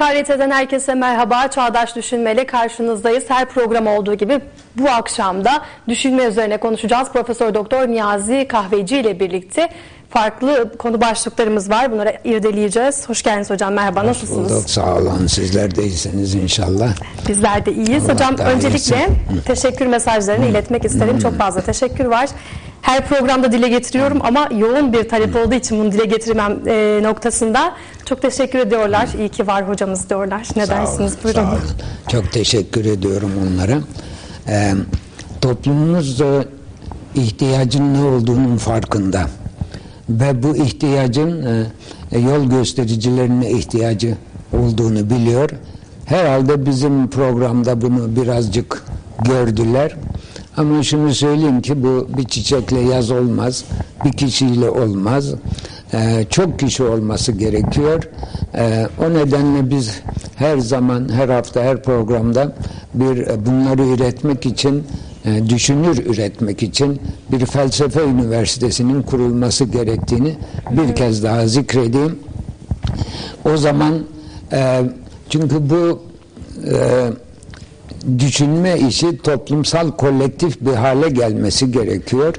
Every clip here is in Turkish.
KRT'den herkese merhaba. Çağdaş Düşünme'yle karşınızdayız. Her program olduğu gibi bu akşam da düşünme üzerine konuşacağız. Profesör Doktor Niyazi Kahveci ile birlikte farklı konu başlıklarımız var. Bunları irdeleyeceğiz. Hoş geldiniz hocam. Merhaba. Nasılsınız? Bulduk. Sağ olun. Sizler de iyisiniz inşallah. Bizler de iyiyiz. Allah hocam öncelikle iyisin. teşekkür mesajlarını iletmek isterim. Çok fazla teşekkür var. Her programda dile getiriyorum ama yoğun bir talep olduğu için bunu dile getirmem e, noktasında çok teşekkür ediyorlar. İyi ki var hocamız diyorlar. Ne Sağ olun, dersiniz? Buyurun. Sağ olun. Çok teşekkür ediyorum onlara. Ee, toplumumuz e, ihtiyacın ne olduğunun farkında. Ve bu ihtiyacın e, yol göstericilerine ihtiyacı olduğunu biliyor. Herhalde bizim programda bunu birazcık gördüler. Ama şunu söyleyeyim ki bu bir çiçekle yaz olmaz, bir kişiyle olmaz. Ee, çok kişi olması gerekiyor. Ee, o nedenle biz her zaman, her hafta, her programda bir e, bunları üretmek için, e, düşünür üretmek için bir felsefe üniversitesinin kurulması gerektiğini bir kez daha zikredeyim. O zaman e, çünkü bu e, düşünme işi toplumsal kolektif bir hale gelmesi gerekiyor.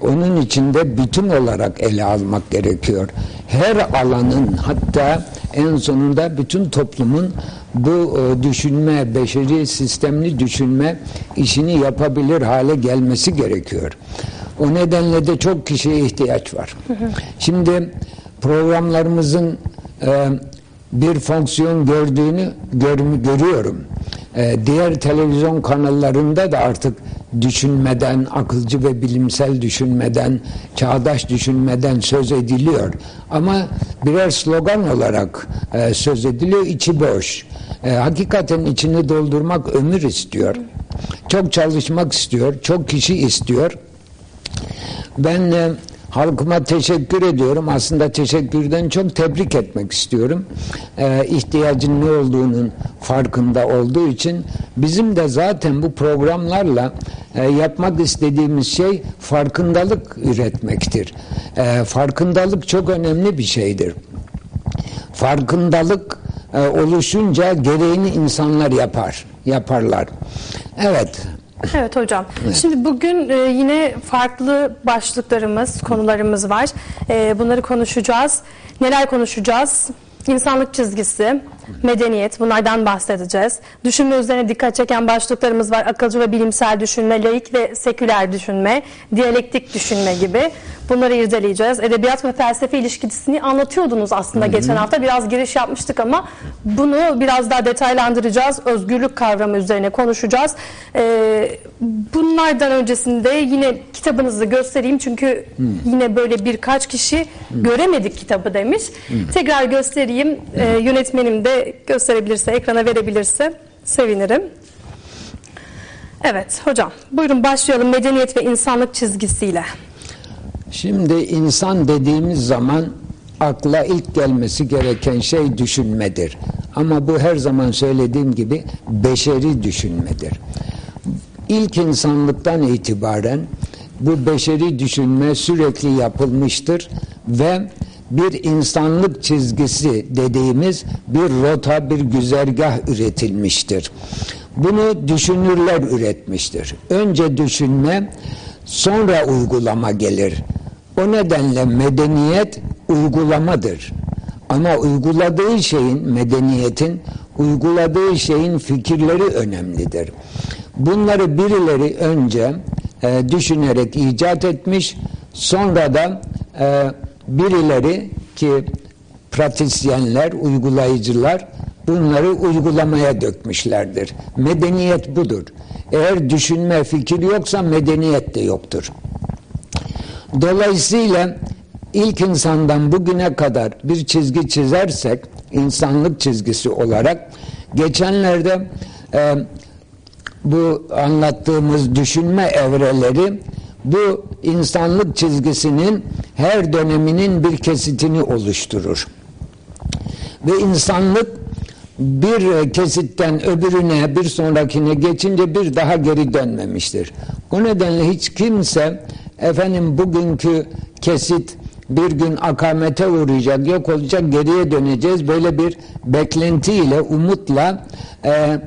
Onun içinde bütün olarak ele almak gerekiyor. Her alanın hatta en sonunda bütün toplumun bu e, düşünme, beşeri sistemli düşünme işini yapabilir hale gelmesi gerekiyor. O nedenle de çok kişiye ihtiyaç var. Şimdi programlarımızın e, bir fonksiyon gördüğünü gör, görüyorum. Ee, diğer televizyon kanallarında da artık düşünmeden, akılcı ve bilimsel düşünmeden, çağdaş düşünmeden söz ediliyor. Ama birer slogan olarak e, söz ediliyor, içi boş. E, hakikaten içini doldurmak ömür istiyor. Çok çalışmak istiyor, çok kişi istiyor. Ben e, halkıma teşekkür ediyorum. Aslında teşekkürden çok tebrik etmek istiyorum. Ee, ihtiyacın ne olduğunun farkında olduğu için bizim de zaten bu programlarla e, yapmak istediğimiz şey farkındalık üretmektir. Ee, farkındalık çok önemli bir şeydir. Farkındalık e, oluşunca gereğini insanlar yapar, yaparlar. Evet, Evet hocam. Şimdi bugün e, yine farklı başlıklarımız, konularımız var. E, bunları konuşacağız. Neler konuşacağız? İnsanlık çizgisi, medeniyet bunlardan bahsedeceğiz. Düşünme üzerine dikkat çeken başlıklarımız var. Akılcı ve bilimsel düşünme, laik ve seküler düşünme, diyalektik düşünme gibi. Bunları irdeleyeceğiz. Edebiyat ve felsefe ilişkisini anlatıyordunuz aslında geçen hafta. Biraz giriş yapmıştık ama bunu biraz daha detaylandıracağız. Özgürlük kavramı üzerine konuşacağız. Ee, bunlardan öncesinde yine kitabınızı göstereyim. Çünkü yine böyle birkaç kişi göremedik kitabı demiş. Tekrar göstereyim. Ee, yönetmenim de gösterebilirse, ekrana verebilirse sevinirim. Evet hocam buyurun başlayalım medeniyet ve insanlık çizgisiyle. Şimdi insan dediğimiz zaman akla ilk gelmesi gereken şey düşünmedir. Ama bu her zaman söylediğim gibi beşeri düşünmedir. İlk insanlıktan itibaren bu beşeri düşünme sürekli yapılmıştır ve bir insanlık çizgisi dediğimiz bir rota, bir güzergah üretilmiştir. Bunu düşünürler üretmiştir. Önce düşünme, sonra uygulama gelir. O nedenle medeniyet uygulamadır. Ama uyguladığı şeyin, medeniyetin uyguladığı şeyin fikirleri önemlidir. Bunları birileri önce e, düşünerek icat etmiş, sonra da e, birileri ki pratisyenler, uygulayıcılar bunları uygulamaya dökmüşlerdir. Medeniyet budur. Eğer düşünme, fikir yoksa medeniyet de yoktur. Dolayısıyla ilk insandan bugüne kadar bir çizgi çizersek insanlık çizgisi olarak geçenlerde e, bu anlattığımız düşünme evreleri bu insanlık çizgisinin her döneminin bir kesitini oluşturur. Ve insanlık bir kesitten öbürüne bir sonrakine geçince bir daha geri dönmemiştir. O nedenle hiç kimse efendim bugünkü kesit bir gün akamete uğrayacak, yok olacak, geriye döneceğiz. Böyle bir beklentiyle, umutla e,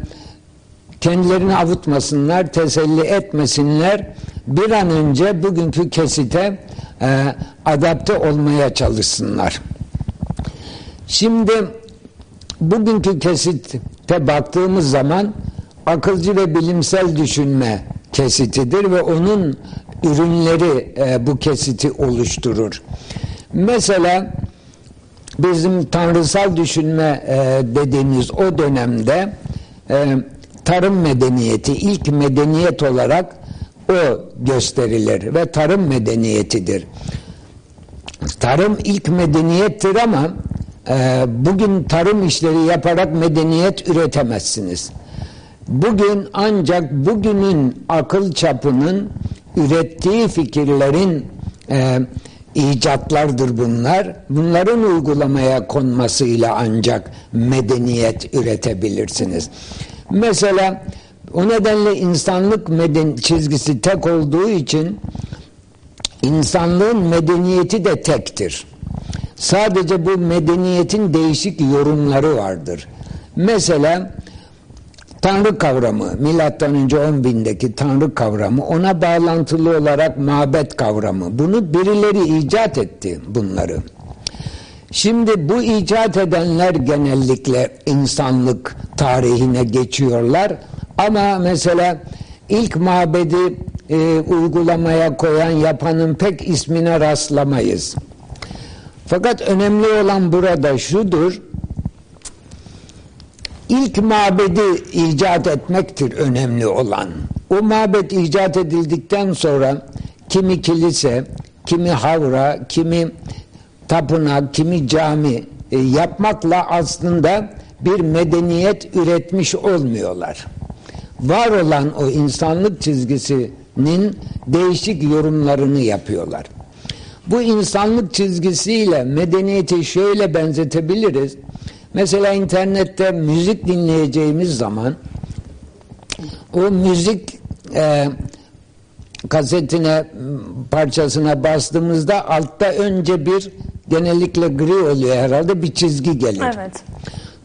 kendilerini avutmasınlar, teselli etmesinler. Bir an önce bugünkü kesite e, adapte olmaya çalışsınlar. Şimdi bugünkü kesitte baktığımız zaman akılcı ve bilimsel düşünme kesitidir ve onun ürünleri e, bu kesiti oluşturur. Mesela bizim tanrısal düşünme e, dediğimiz o dönemde e, tarım medeniyeti ilk medeniyet olarak o gösterilir ve tarım medeniyetidir. Tarım ilk medeniyettir ama e, bugün tarım işleri yaparak medeniyet üretemezsiniz. Bugün ancak bugünün akıl çapının ürettiği fikirlerin e, icatlardır bunlar. Bunların uygulamaya konmasıyla ancak medeniyet üretebilirsiniz. Mesela o nedenle insanlık meden çizgisi tek olduğu için insanlığın medeniyeti de tektir. Sadece bu medeniyetin değişik yorumları vardır. Mesela Tanrı kavramı, milattan önce 10 bindeki Tanrı kavramı, ona bağlantılı olarak mabet kavramı. Bunu birileri icat etti bunları. Şimdi bu icat edenler genellikle insanlık tarihine geçiyorlar. Ama mesela ilk mabedi e, uygulamaya koyan yapanın pek ismine rastlamayız. Fakat önemli olan burada şudur. İlk mabedi icat etmektir önemli olan. O mabet icat edildikten sonra kimi kilise, kimi havra, kimi tapınak, kimi cami e, yapmakla aslında bir medeniyet üretmiş olmuyorlar. Var olan o insanlık çizgisinin değişik yorumlarını yapıyorlar. Bu insanlık çizgisiyle medeniyeti şöyle benzetebiliriz. Mesela internette müzik dinleyeceğimiz zaman o müzik e, kasetine parçasına bastığımızda altta önce bir genellikle gri oluyor herhalde bir çizgi gelir. Evet.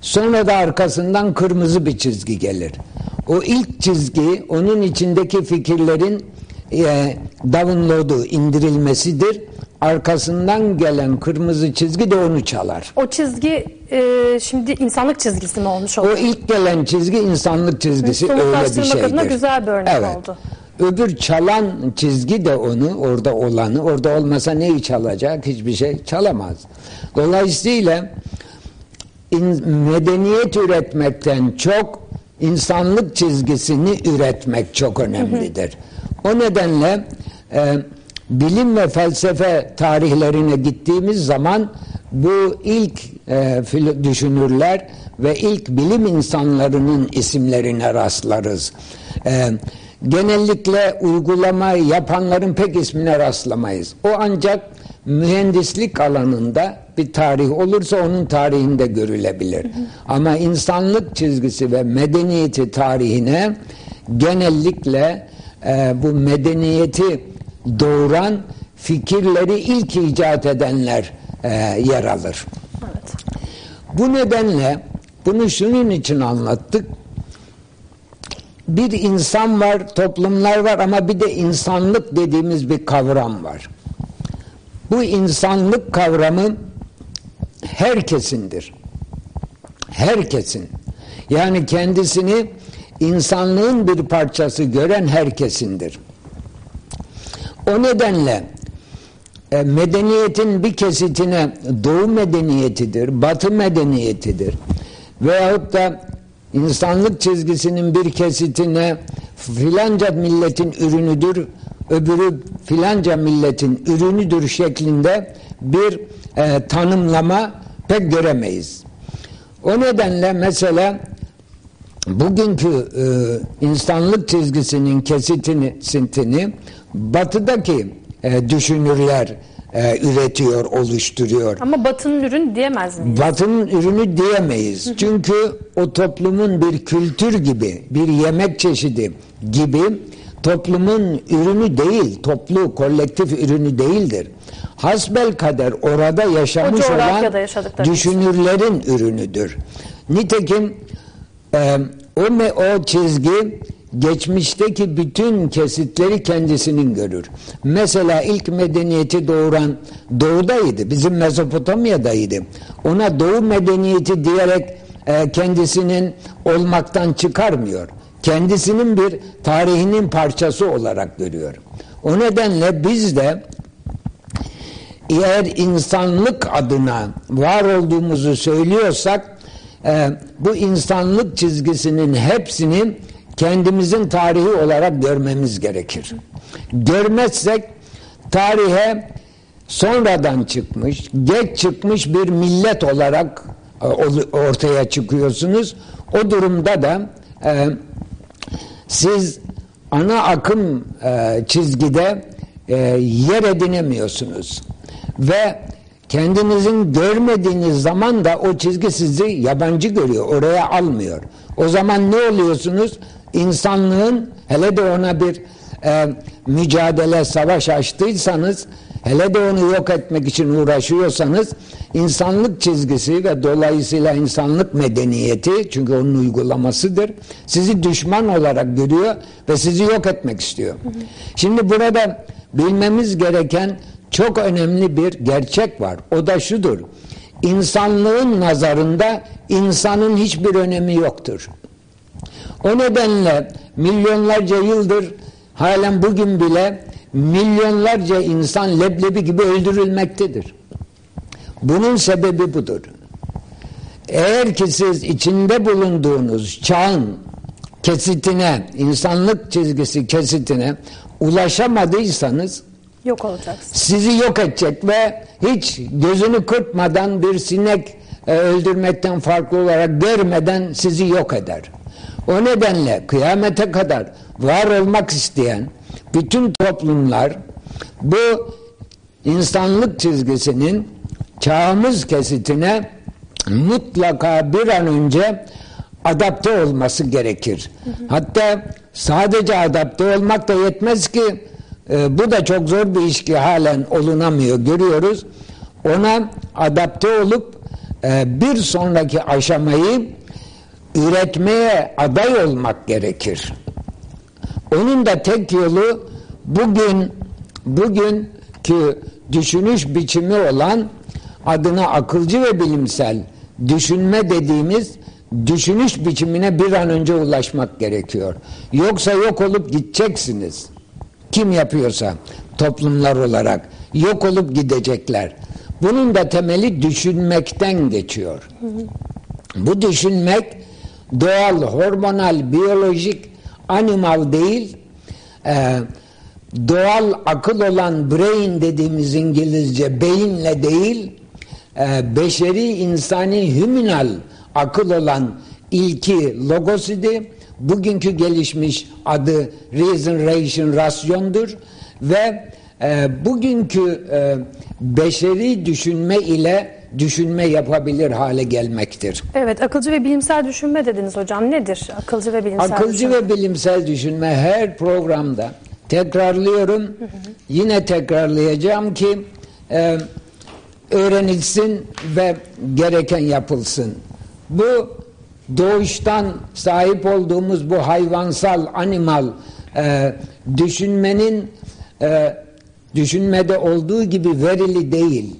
Sonra da arkasından kırmızı bir çizgi gelir. O ilk çizgi onun içindeki fikirlerin e, download'u indirilmesidir. Arkasından gelen kırmızı çizgi de onu çalar. O çizgi e, şimdi insanlık çizgisi mi olmuş oldu? O ilk gelen çizgi insanlık çizgisi öyle bir şeydir. adına güzel bir örnek evet. oldu. Öbür çalan çizgi de onu orada olanı orada olmasa neyi çalacak hiçbir şey çalamaz. Dolayısıyla in, medeniyet üretmekten çok insanlık çizgisini üretmek çok önemlidir. O nedenle e, bilim ve felsefe tarihlerine gittiğimiz zaman bu ilk e, düşünürler ve ilk bilim insanlarının isimlerine rastlarız. E, genellikle uygulama yapanların pek ismine rastlamayız. O ancak mühendislik alanında bir tarih olursa onun tarihinde görülebilir. Hı hı. Ama insanlık çizgisi ve medeniyeti tarihine genellikle e, bu medeniyeti doğuran fikirleri ilk icat edenler e, yer alır. Evet. Bu nedenle bunu şunun için anlattık. Bir insan var, toplumlar var ama bir de insanlık dediğimiz bir kavram var. Bu insanlık kavramı herkesindir. Herkesin. Yani kendisini insanlığın bir parçası gören herkesindir. O nedenle e, medeniyetin bir kesitine doğu medeniyetidir, batı medeniyetidir veyahut da insanlık çizgisinin bir kesitine filanca milletin ürünüdür, öbürü filanca milletin ürünüdür şeklinde bir e, tanımlama pek göremeyiz. O nedenle mesela bugünkü e, insanlık çizgisinin kesitini, sintini batıdaki e, düşünürler e, üretiyor, oluşturuyor. Ama batının ürünü diyemez miyiz? Batının ürünü diyemeyiz. Çünkü o toplumun bir kültür gibi, bir yemek çeşidi gibi toplumun ürünü değil, toplu, kolektif ürünü değildir. Hasbel kader orada yaşamış olan düşünürlerin ürünüdür. Nitekim e, o, me, o çizgi geçmişteki bütün kesitleri kendisinin görür. Mesela ilk medeniyeti doğuran doğudaydı. Bizim Mezopotamya'daydı. Ona doğu medeniyeti diyerek e, kendisinin olmaktan çıkarmıyor. Kendisinin bir tarihinin parçası olarak görüyor. O nedenle biz de eğer insanlık adına var olduğumuzu söylüyorsak e, bu insanlık çizgisinin hepsini kendimizin tarihi olarak görmemiz gerekir. Görmezsek tarihe sonradan çıkmış, geç çıkmış bir millet olarak e, ortaya çıkıyorsunuz. O durumda da e, siz ana akım e, çizgide e, yer edinemiyorsunuz. Ve kendinizin görmediğiniz zaman da o çizgi sizi yabancı görüyor, oraya almıyor. O zaman ne oluyorsunuz? İnsanlığın hele de ona bir e, mücadele, savaş açtıysanız, hele de onu yok etmek için uğraşıyorsanız, insanlık çizgisi ve dolayısıyla insanlık medeniyeti, çünkü onun uygulamasıdır, sizi düşman olarak görüyor ve sizi yok etmek istiyor. Şimdi burada bilmemiz gereken çok önemli bir gerçek var. O da şudur. İnsanlığın nazarında insanın hiçbir önemi yoktur. O nedenle milyonlarca yıldır halen bugün bile milyonlarca insan leblebi gibi öldürülmektedir. Bunun sebebi budur. Eğer ki siz içinde bulunduğunuz çağın kesitine, insanlık çizgisi kesitine ulaşamadıysanız Yok olacaksın. Sizi yok edecek ve hiç gözünü kırpmadan bir sinek e, öldürmekten farklı olarak görmeden sizi yok eder. O nedenle kıyamete kadar var olmak isteyen bütün toplumlar bu insanlık çizgisinin çağımız kesitine mutlaka bir an önce adapte olması gerekir. Hatta sadece adapte olmak da yetmez ki e, bu da çok zor bir iş ki halen olunamıyor görüyoruz. Ona adapte olup e, bir sonraki aşamayı üretmeye aday olmak gerekir. Onun da tek yolu bugün bugünkü düşünüş biçimi olan adına akılcı ve bilimsel düşünme dediğimiz düşünüş biçimine bir an önce ulaşmak gerekiyor. Yoksa yok olup gideceksiniz. Kim yapıyorsa toplumlar olarak yok olup gidecekler. Bunun da temeli düşünmekten geçiyor. Bu düşünmek doğal, hormonal, biyolojik, animal değil, e, doğal akıl olan brain dediğimiz İngilizce beyinle değil, e, beşeri insani hüminal akıl olan ilki logos idi. Bugünkü gelişmiş adı reason, ration, rasyondur ve e, bugünkü e, beşeri düşünme ile düşünme yapabilir hale gelmektir. Evet, akılcı ve bilimsel düşünme dediniz hocam. Nedir akılcı ve bilimsel Akılcı düşünme? ve bilimsel düşünme her programda tekrarlıyorum. Yine tekrarlayacağım ki e, öğrenilsin ve gereken yapılsın. Bu doğuştan sahip olduğumuz bu hayvansal, animal e, düşünmenin e, düşünmede olduğu gibi verili değil.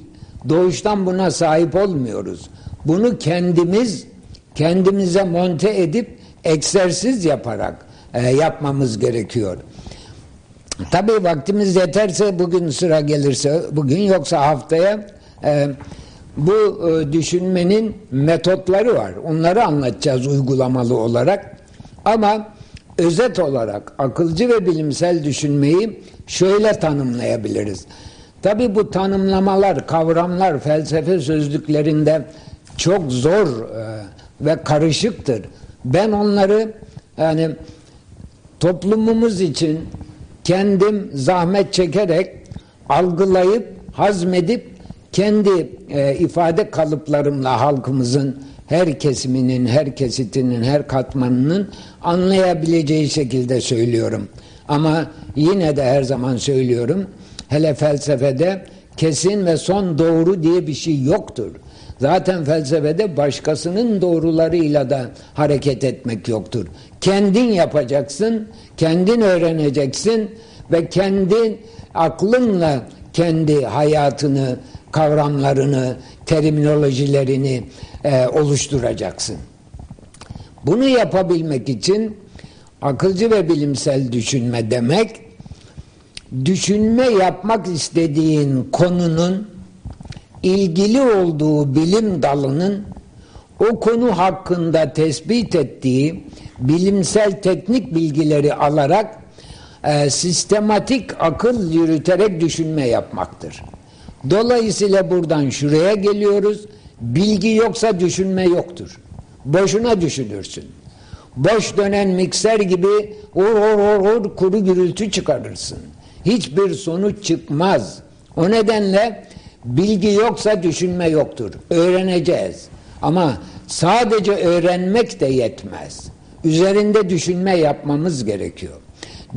Doğuştan buna sahip olmuyoruz. Bunu kendimiz kendimize monte edip egzersiz yaparak e, yapmamız gerekiyor. Tabii vaktimiz yeterse bugün sıra gelirse bugün yoksa haftaya e, bu e, düşünmenin metotları var. Onları anlatacağız uygulamalı olarak. Ama özet olarak akılcı ve bilimsel düşünmeyi şöyle tanımlayabiliriz. Tabi bu tanımlamalar, kavramlar felsefe sözlüklerinde çok zor e, ve karışıktır. Ben onları yani toplumumuz için kendim zahmet çekerek algılayıp hazmedip kendi e, ifade kalıplarımla halkımızın her kesiminin, her kesitinin, her katmanının anlayabileceği şekilde söylüyorum. Ama yine de her zaman söylüyorum, hele felsefede kesin ve son doğru diye bir şey yoktur. Zaten felsefede başkasının doğrularıyla da hareket etmek yoktur. Kendin yapacaksın, kendin öğreneceksin ve kendi aklınla kendi hayatını, kavramlarını, terminolojilerini e, oluşturacaksın. Bunu yapabilmek için akılcı ve bilimsel düşünme demek, düşünme yapmak istediğin konunun ilgili olduğu bilim dalının o konu hakkında tespit ettiği bilimsel teknik bilgileri alarak e, sistematik akıl yürüterek düşünme yapmaktır. Dolayısıyla buradan şuraya geliyoruz. Bilgi yoksa düşünme yoktur. Boşuna düşünürsün. Boş dönen mikser gibi or or or or kuru gürültü çıkarırsın. Hiçbir sonuç çıkmaz. O nedenle bilgi yoksa düşünme yoktur. Öğreneceğiz. Ama sadece öğrenmek de yetmez. Üzerinde düşünme yapmamız gerekiyor.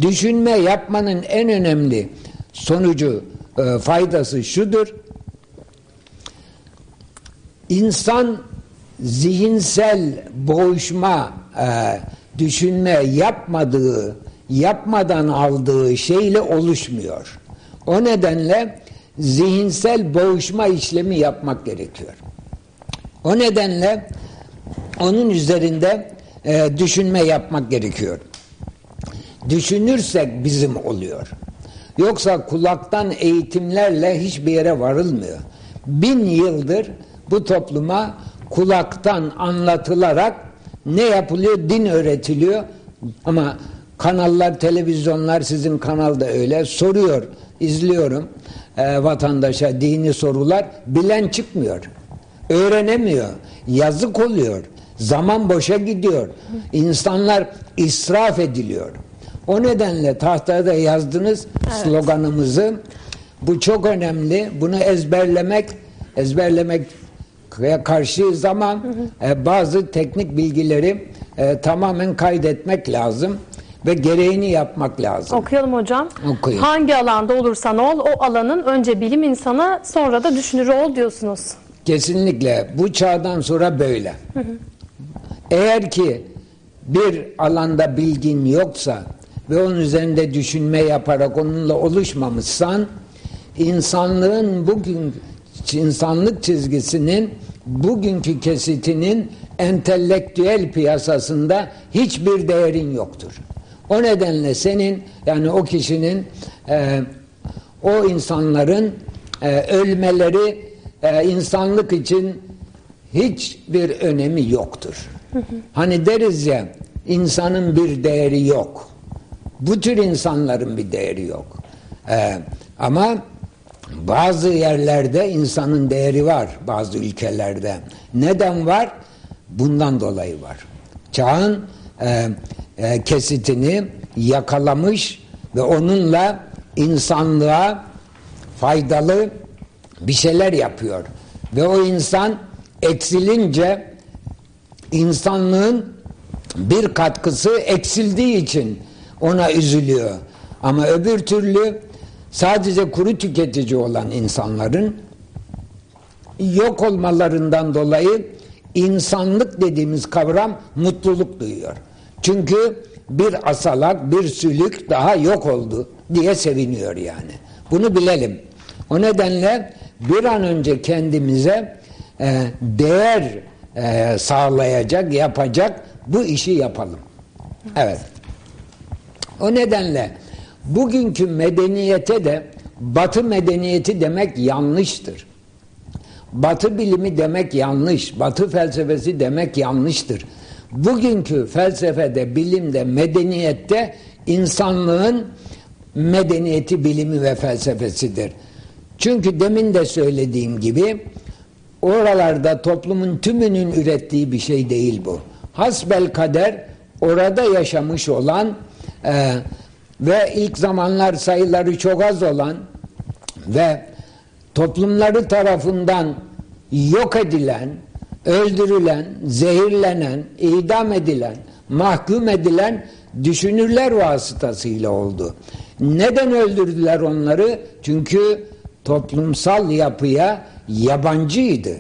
Düşünme yapmanın en önemli sonucu, e, faydası şudur. İnsan zihinsel boğuşma, e, düşünme yapmadığı, yapmadan aldığı şeyle oluşmuyor. O nedenle zihinsel boğuşma işlemi yapmak gerekiyor. O nedenle onun üzerinde e, düşünme yapmak gerekiyor. Düşünürsek bizim oluyor. Yoksa kulaktan eğitimlerle hiçbir yere varılmıyor. Bin yıldır bu topluma kulaktan anlatılarak ne yapılıyor? Din öğretiliyor. Ama kanallar, televizyonlar sizin kanalda öyle soruyor, izliyorum e, vatandaşa dini sorular bilen çıkmıyor. Öğrenemiyor. Yazık oluyor. Zaman boşa gidiyor. İnsanlar israf ediliyor. O nedenle tahtaya da yazdınız evet. sloganımızı. Bu çok önemli. Bunu ezberlemek, ezberlemek karşı zaman E, bazı teknik bilgileri e, tamamen kaydetmek lazım ve gereğini yapmak lazım. Okuyalım hocam. Okuyun. Hangi alanda olursan ol o alanın önce bilim insana sonra da düşünür ol diyorsunuz. Kesinlikle bu çağdan sonra böyle. Eğer ki bir alanda bilgin yoksa ve onun üzerinde düşünme yaparak onunla oluşmamışsan insanlığın bugün insanlık çizgisinin bugünkü kesitinin entelektüel piyasasında hiçbir değerin yoktur. O nedenle senin yani o kişinin e, o insanların e, ölmeleri e, insanlık için hiçbir önemi yoktur. Hani deriz ya insanın bir değeri yok. Bu tür insanların bir değeri yok. Ee, ama bazı yerlerde insanın değeri var bazı ülkelerde. Neden var? Bundan dolayı var. Çağın e, e, kesitini yakalamış ve onunla insanlığa faydalı bir şeyler yapıyor. Ve o insan eksilince insanlığın bir katkısı eksildiği için ona üzülüyor. Ama öbür türlü sadece kuru tüketici olan insanların yok olmalarından dolayı insanlık dediğimiz kavram mutluluk duyuyor. Çünkü bir asalak, bir sülük daha yok oldu diye seviniyor yani. Bunu bilelim. O nedenle bir an önce kendimize e, değer e, sağlayacak, yapacak bu işi yapalım. Evet. O nedenle bugünkü medeniyete de batı medeniyeti demek yanlıştır. Batı bilimi demek yanlış, batı felsefesi demek yanlıştır. Bugünkü felsefede, bilimde, medeniyette insanlığın medeniyeti, bilimi ve felsefesidir. Çünkü demin de söylediğim gibi oralarda toplumun tümünün ürettiği bir şey değil bu. Hasbel kader orada yaşamış olan e, ve ilk zamanlar sayıları çok az olan ve toplumları tarafından yok edilen, öldürülen, zehirlenen, idam edilen, mahkum edilen düşünürler vasıtasıyla oldu. Neden öldürdüler onları? Çünkü toplumsal yapıya yabancıydı.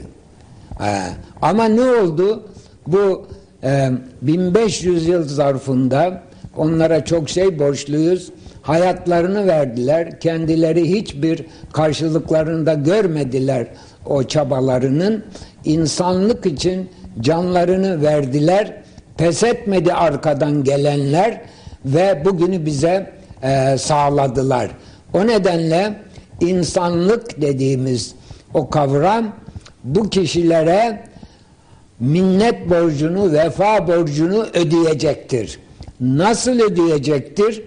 Ee, ama ne oldu? Bu e, 1500 yıl zarfında onlara çok şey borçluyuz. Hayatlarını verdiler. Kendileri hiçbir karşılıklarını da görmediler o çabalarının. İnsanlık için canlarını verdiler. Pes etmedi arkadan gelenler ve bugünü bize e, sağladılar. O nedenle insanlık dediğimiz o kavram bu kişilere minnet borcunu, vefa borcunu ödeyecektir. Nasıl ödeyecektir?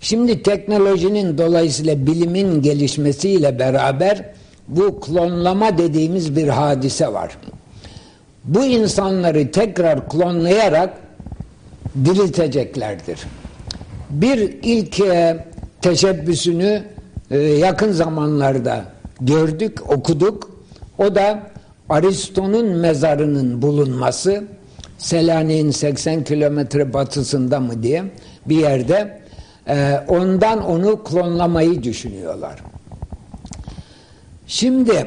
Şimdi teknolojinin dolayısıyla bilimin gelişmesiyle beraber bu klonlama dediğimiz bir hadise var. Bu insanları tekrar klonlayarak dirilteceklerdir. Bir ilk e, teşebbüsünü yakın zamanlarda gördük, okuduk. O da Aristo'nun mezarının bulunması Selanik'in 80 kilometre batısında mı diye bir yerde e, ondan onu klonlamayı düşünüyorlar. Şimdi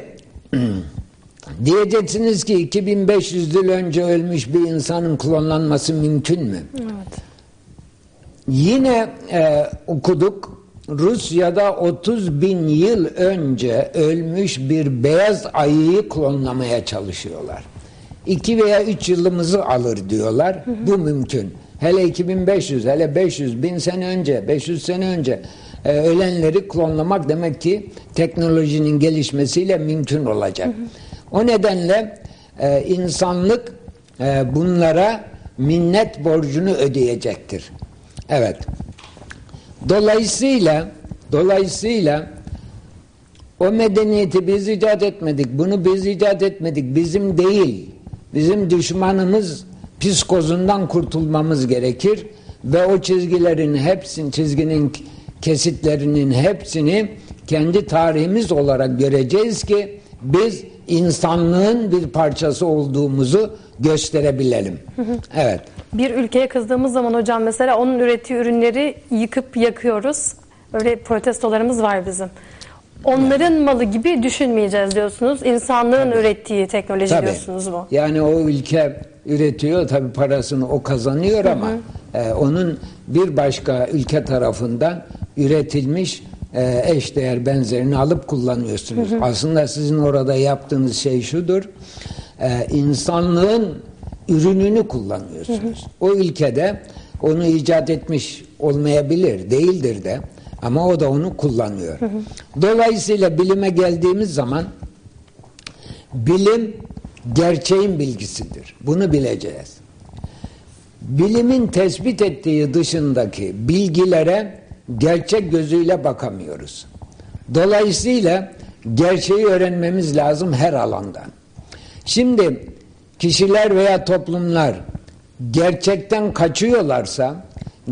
diyeceksiniz ki 2500 yıl önce ölmüş bir insanın klonlanması mümkün mü? Evet. Yine e, okuduk Rusya'da 30 bin yıl önce ölmüş bir beyaz ayıyı klonlamaya çalışıyorlar. 2 veya 3 yılımızı alır diyorlar. Hı hı. Bu mümkün. Hele 2500, hele 500, 1000 sene önce, 500 sene önce e, ölenleri klonlamak demek ki teknolojinin gelişmesiyle mümkün olacak. Hı hı. O nedenle e, insanlık e, bunlara minnet borcunu ödeyecektir. Evet. Dolayısıyla dolayısıyla o medeniyeti biz icat etmedik. Bunu biz icat etmedik. Bizim değil. Bizim düşmanımız psikozundan kurtulmamız gerekir ve o çizgilerin hepsini çizginin kesitlerinin hepsini kendi tarihimiz olarak göreceğiz ki biz insanlığın bir parçası olduğumuzu gösterebilelim. Evet. Bir ülkeye kızdığımız zaman hocam mesela onun ürettiği ürünleri yıkıp yakıyoruz. Öyle protestolarımız var bizim. Onların malı gibi düşünmeyeceğiz diyorsunuz. İnsanlığın tabii. ürettiği teknoloji tabii. diyorsunuz bu. Yani o ülke üretiyor tabii parasını o kazanıyor hı. ama e, onun bir başka ülke tarafından üretilmiş e, eşdeğer benzerini alıp kullanıyorsunuz. Hı hı. Aslında sizin orada yaptığınız şey şudur. E, insanlığın ürününü kullanıyorsunuz. Hı hı. O ülkede onu icat etmiş olmayabilir, değildir de ama o da onu kullanıyor. Hı hı. Dolayısıyla bilime geldiğimiz zaman bilim gerçeğin bilgisidir. Bunu bileceğiz. Bilimin tespit ettiği dışındaki bilgilere gerçek gözüyle bakamıyoruz. Dolayısıyla gerçeği öğrenmemiz lazım her alanda. Şimdi kişiler veya toplumlar gerçekten kaçıyorlarsa,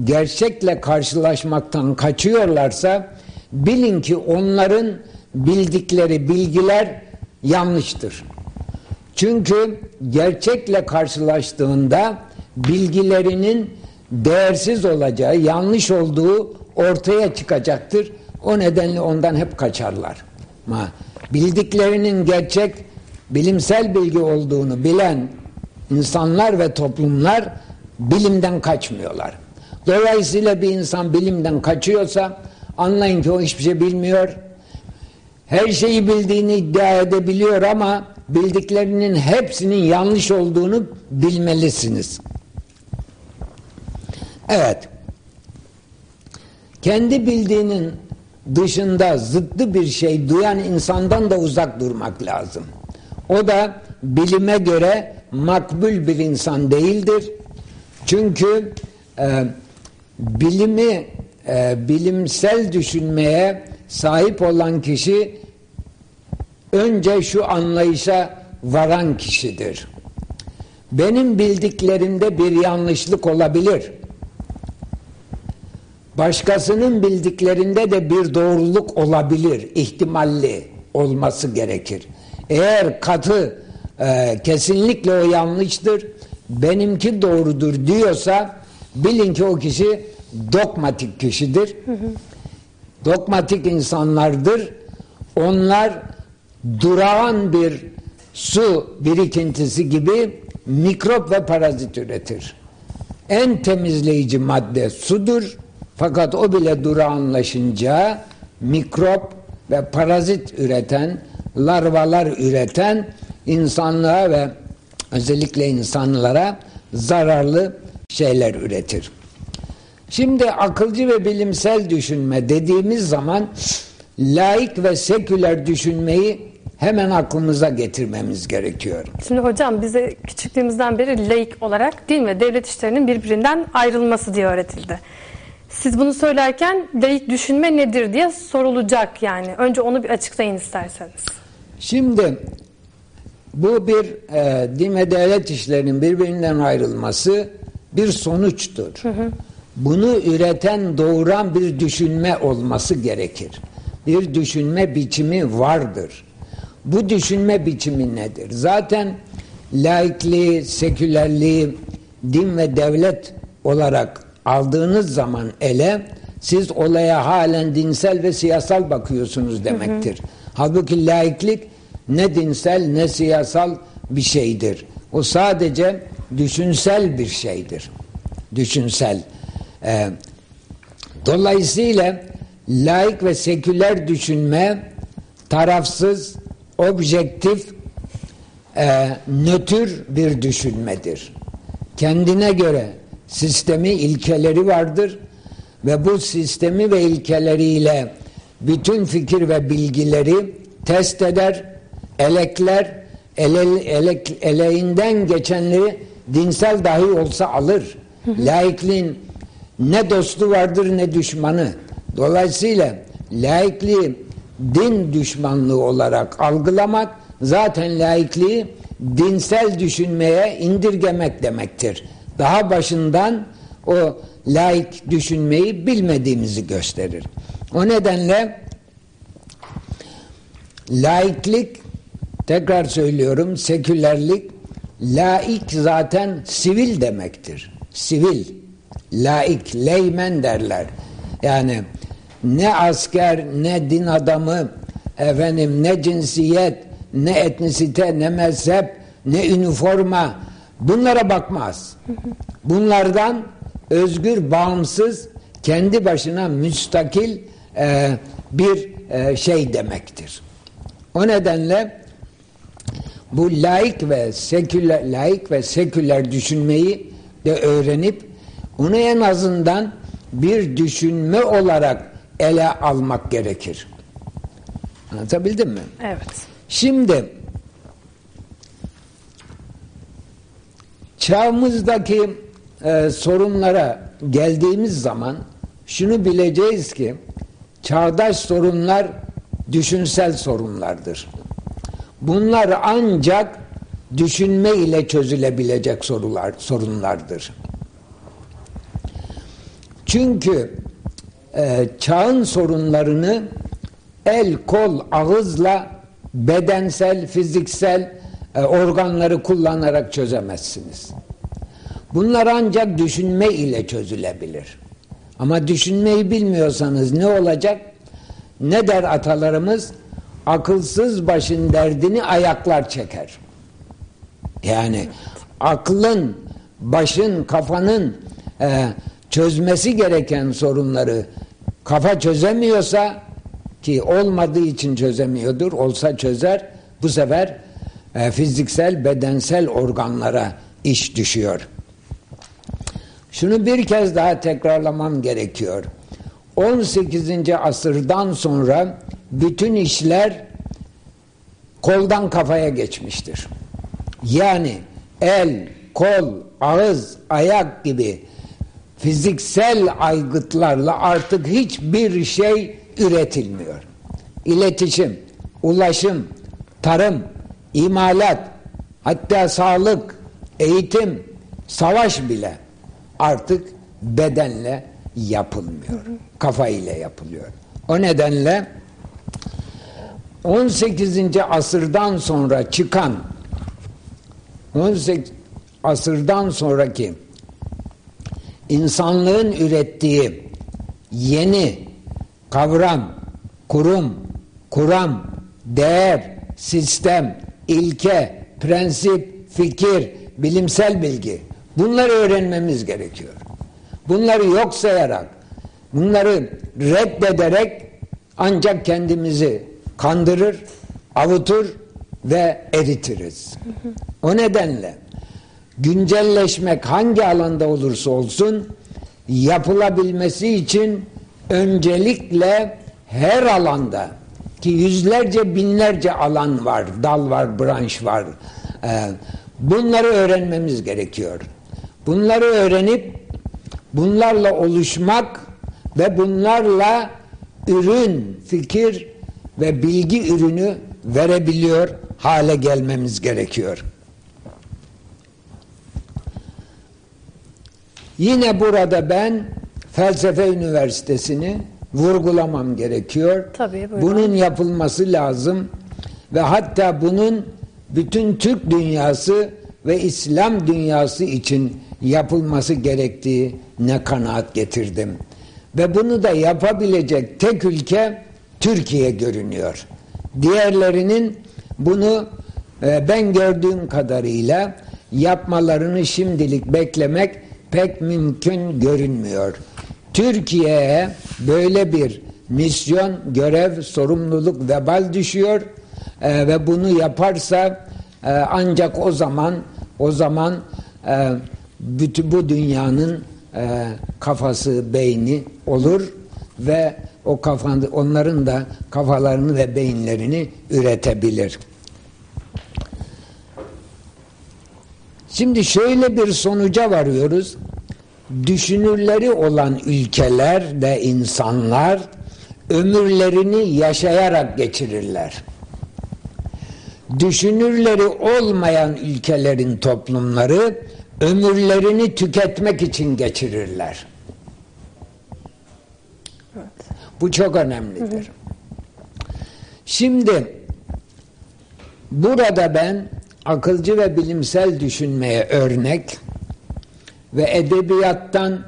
gerçekle karşılaşmaktan kaçıyorlarsa bilin ki onların bildikleri bilgiler yanlıştır. Çünkü gerçekle karşılaştığında bilgilerinin değersiz olacağı, yanlış olduğu ortaya çıkacaktır. O nedenle ondan hep kaçarlar. Ama bildiklerinin gerçek bilimsel bilgi olduğunu bilen insanlar ve toplumlar bilimden kaçmıyorlar. Dolayısıyla bir insan bilimden kaçıyorsa anlayın ki o hiçbir şey bilmiyor. Her şeyi bildiğini iddia edebiliyor ama bildiklerinin hepsinin yanlış olduğunu bilmelisiniz. Evet. Kendi bildiğinin dışında zıttı bir şey duyan insandan da uzak durmak lazım. O da bilime göre makbul bir insan değildir. Çünkü e, bilimi e, bilimsel düşünmeye sahip olan kişi önce şu anlayışa varan kişidir. Benim bildiklerimde bir yanlışlık olabilir. Başkasının bildiklerinde de bir doğruluk olabilir, ihtimalli olması gerekir. Eğer katı e, kesinlikle o yanlıştır, benimki doğrudur diyorsa bilin ki o kişi dogmatik kişidir. Dogmatik insanlardır. Onlar durağan bir su birikintisi gibi mikrop ve parazit üretir. En temizleyici madde sudur. Fakat o bile durağanlaşınca mikrop ve parazit üreten, larvalar üreten insanlığa ve özellikle insanlara zararlı şeyler üretir. Şimdi akılcı ve bilimsel düşünme dediğimiz zaman laik ve seküler düşünmeyi hemen aklımıza getirmemiz gerekiyor. Şimdi hocam bize küçüklüğümüzden beri laik olarak din ve devlet işlerinin birbirinden ayrılması diye öğretildi. Siz bunu söylerken laik düşünme nedir diye sorulacak yani. Önce onu bir açıklayın isterseniz. Şimdi bu bir e, din ve devlet işlerinin birbirinden ayrılması bir sonuçtur. Hı hı. Bunu üreten, doğuran bir düşünme olması gerekir. Bir düşünme biçimi vardır. Bu düşünme biçimi nedir? Zaten laikliği, sekülerliği, din ve devlet olarak aldığınız zaman ele siz olaya halen dinsel ve siyasal bakıyorsunuz demektir. Hı hı. Halbuki laiklik ne dinsel ne siyasal bir şeydir. O sadece düşünsel bir şeydir. Düşünsel. Ee, dolayısıyla laik ve seküler düşünme tarafsız, objektif, e, nötr bir düşünmedir. Kendine göre sistemi, ilkeleri vardır ve bu sistemi ve ilkeleriyle bütün fikir ve bilgileri test eder, elekler, ele, elek, eleğinden geçenleri dinsel dahi olsa alır. Laikliğin ne dostu vardır ne düşmanı. Dolayısıyla laikliği din düşmanlığı olarak algılamak zaten laikliği dinsel düşünmeye indirgemek demektir. Daha başından o laik düşünmeyi bilmediğimizi gösterir. O nedenle laiklik tekrar söylüyorum sekülerlik laik zaten sivil demektir. Sivil, laik, leymen derler. Yani ne asker, ne din adamı, efendim ne cinsiyet, ne etnisite, ne mezhep, ne üniforma bunlara bakmaz. Bunlardan özgür, bağımsız, kendi başına müstakil e, bir e, şey demektir. O nedenle bu laik ve seküler laik ve seküler düşünmeyi de öğrenip onu en azından bir düşünme olarak ele almak gerekir. Anlatabildim mi? Evet. Şimdi çağımızdaki e, sorunlara geldiğimiz zaman şunu bileceğiz ki çağdaş sorunlar düşünsel sorunlardır. Bunlar ancak düşünme ile çözülebilecek sorular, sorunlardır. Çünkü e, çağın sorunlarını el, kol, ağızla bedensel, fiziksel e, organları kullanarak çözemezsiniz. Bunlar ancak düşünme ile çözülebilir. Ama düşünmeyi bilmiyorsanız ne olacak? Ne der atalarımız? Akılsız başın derdini ayaklar çeker. Yani aklın, başın, kafanın e, çözmesi gereken sorunları kafa çözemiyorsa ki olmadığı için çözemiyordur, olsa çözer, bu sefer e, fiziksel, bedensel organlara iş düşüyor. Şunu bir kez daha tekrarlamam gerekiyor. 18. asırdan sonra bütün işler koldan kafaya geçmiştir. Yani el, kol, ağız, ayak gibi fiziksel aygıtlarla artık hiçbir şey üretilmiyor. İletişim, ulaşım, tarım, imalat, hatta sağlık, eğitim, savaş bile artık bedenle yapılmıyor. Kafa ile yapılıyor. O nedenle 18. asırdan sonra çıkan 18 asırdan sonraki insanlığın ürettiği yeni kavram, kurum, kuram, değer, sistem, ilke, prensip, fikir, bilimsel bilgi bunları öğrenmemiz gerekiyor. Bunları yok sayarak, bunları reddederek ancak kendimizi kandırır, avutur ve eritiriz. O nedenle güncelleşmek hangi alanda olursa olsun yapılabilmesi için öncelikle her alanda ki yüzlerce binlerce alan var, dal var, branş var. Ee, bunları öğrenmemiz gerekiyor. Bunları öğrenip bunlarla oluşmak ve bunlarla ürün, fikir ve bilgi ürünü verebiliyor hale gelmemiz gerekiyor. Yine burada ben felsefe üniversitesini vurgulamam gerekiyor. Tabii, buyurun. bunun yapılması lazım ve hatta bunun bütün Türk dünyası ve İslam dünyası için yapılması gerektiği ne kanaat getirdim. Ve bunu da yapabilecek tek ülke Türkiye görünüyor. Diğerlerinin bunu e, ben gördüğüm kadarıyla yapmalarını şimdilik beklemek pek mümkün görünmüyor. Türkiye'ye böyle bir misyon, görev, sorumluluk, vebal düşüyor e, ve bunu yaparsa e, ancak o zaman o zaman e, bütün bu dünyanın e, kafası, beyni olur ve o kafanı, onların da kafalarını ve beyinlerini üretebilir. Şimdi şöyle bir sonuca varıyoruz. Düşünürleri olan ülkeler de insanlar ömürlerini yaşayarak geçirirler. Düşünürleri olmayan ülkelerin toplumları ömürlerini tüketmek için geçirirler. Bu çok önemlidir. Şimdi burada ben akılcı ve bilimsel düşünmeye örnek ve edebiyattan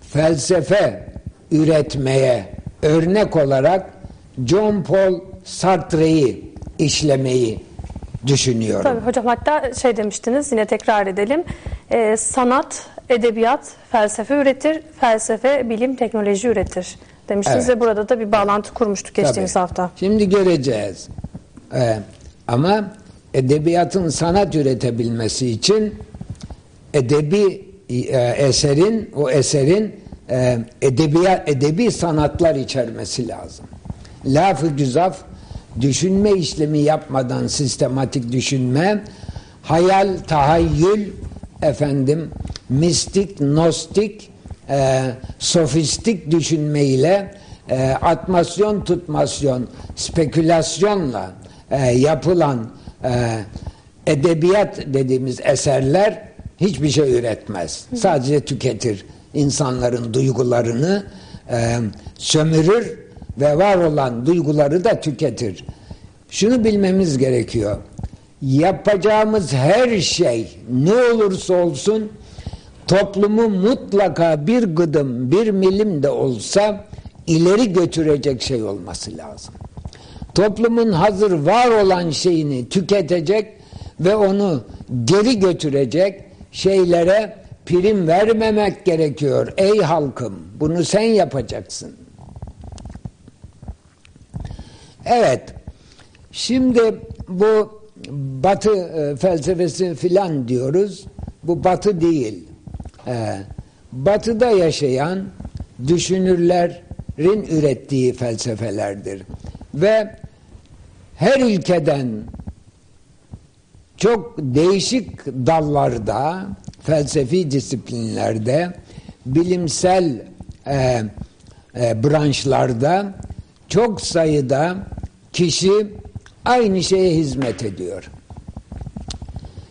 felsefe üretmeye örnek olarak John Paul Sartre'yi işlemeyi düşünüyorum. Tabii hocam hatta şey demiştiniz yine tekrar edelim. Ee, sanat, edebiyat, felsefe üretir, felsefe, bilim, teknoloji üretir demiştiniz Evet. ve burada da bir bağlantı kurmuştuk geçtiğimiz Tabii. hafta. Şimdi göreceğiz. Ee, ama edebiyatın sanat üretebilmesi için edebi eserin o eserin e, edebi sanatlar içermesi lazım. Laf-ı güzaf düşünme işlemi yapmadan sistematik düşünme, hayal, tahayyül, efendim, mistik, nostik, e, sofistik düşünmeyle e, atmasyon, tutmasyon, spekülasyonla e, yapılan e, edebiyat dediğimiz eserler hiçbir şey üretmez. Sadece tüketir. insanların duygularını e, sömürür ve var olan duyguları da tüketir. Şunu bilmemiz gerekiyor. Yapacağımız her şey ne olursa olsun toplumu mutlaka bir gıdım, bir milim de olsa ileri götürecek şey olması lazım. Toplumun hazır var olan şeyini tüketecek ve onu geri götürecek şeylere prim vermemek gerekiyor. Ey halkım bunu sen yapacaksın. Evet. Şimdi bu batı e, felsefesi filan diyoruz. Bu batı değil. E, batıda yaşayan düşünürlerin ürettiği felsefelerdir. Ve her ülkeden çok değişik dallarda, felsefi disiplinlerde, bilimsel e, e, branşlarda çok sayıda kişi aynı şeye hizmet ediyor.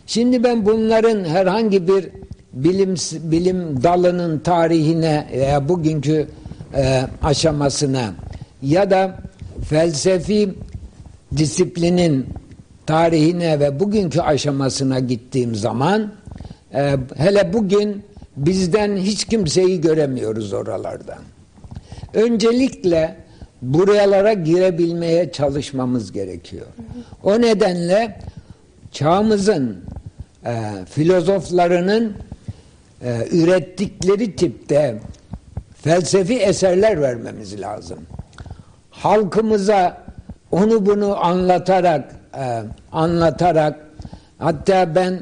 Şimdi ben bunların herhangi bir bilim bilim dalının tarihine veya bugünkü e, aşamasına ya da felsefi disiplinin tarihine ve bugünkü aşamasına gittiğim zaman e, hele bugün bizden hiç kimseyi göremiyoruz oralarda. Öncelikle buralara girebilmeye çalışmamız gerekiyor. O nedenle çağımızın e, filozoflarının e, ürettikleri tipte felsefi eserler vermemiz lazım. Halkımıza onu bunu anlatarak e, anlatarak hatta ben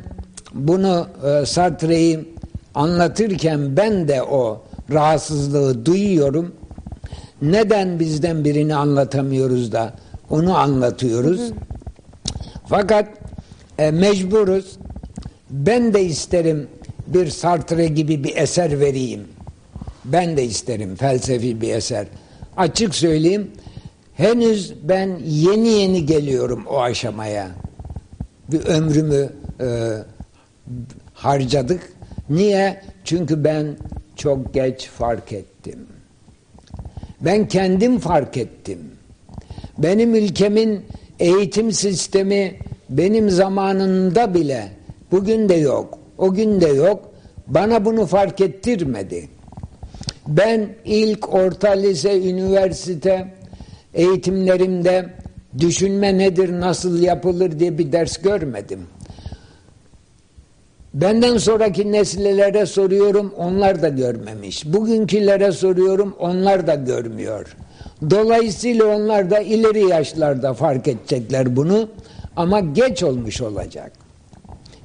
bunu e, Sartre'yi anlatırken ben de o rahatsızlığı duyuyorum. Neden bizden birini anlatamıyoruz da onu anlatıyoruz. Hı hı. Fakat e, mecburuz. Ben de isterim bir Sartre gibi bir eser vereyim. Ben de isterim felsefi bir eser. Açık söyleyeyim henüz ben yeni yeni geliyorum o aşamaya. Bir ömrümü e, harcadık. Niye? Çünkü ben çok geç fark ettim. Ben kendim fark ettim. Benim ülkemin eğitim sistemi benim zamanında bile bugün de yok, o gün de yok. Bana bunu fark ettirmedi. Ben ilk orta lise, üniversite eğitimlerimde düşünme nedir, nasıl yapılır diye bir ders görmedim. Benden sonraki nesillere soruyorum, onlar da görmemiş. Bugünkülere soruyorum, onlar da görmüyor. Dolayısıyla onlar da ileri yaşlarda fark edecekler bunu ama geç olmuş olacak.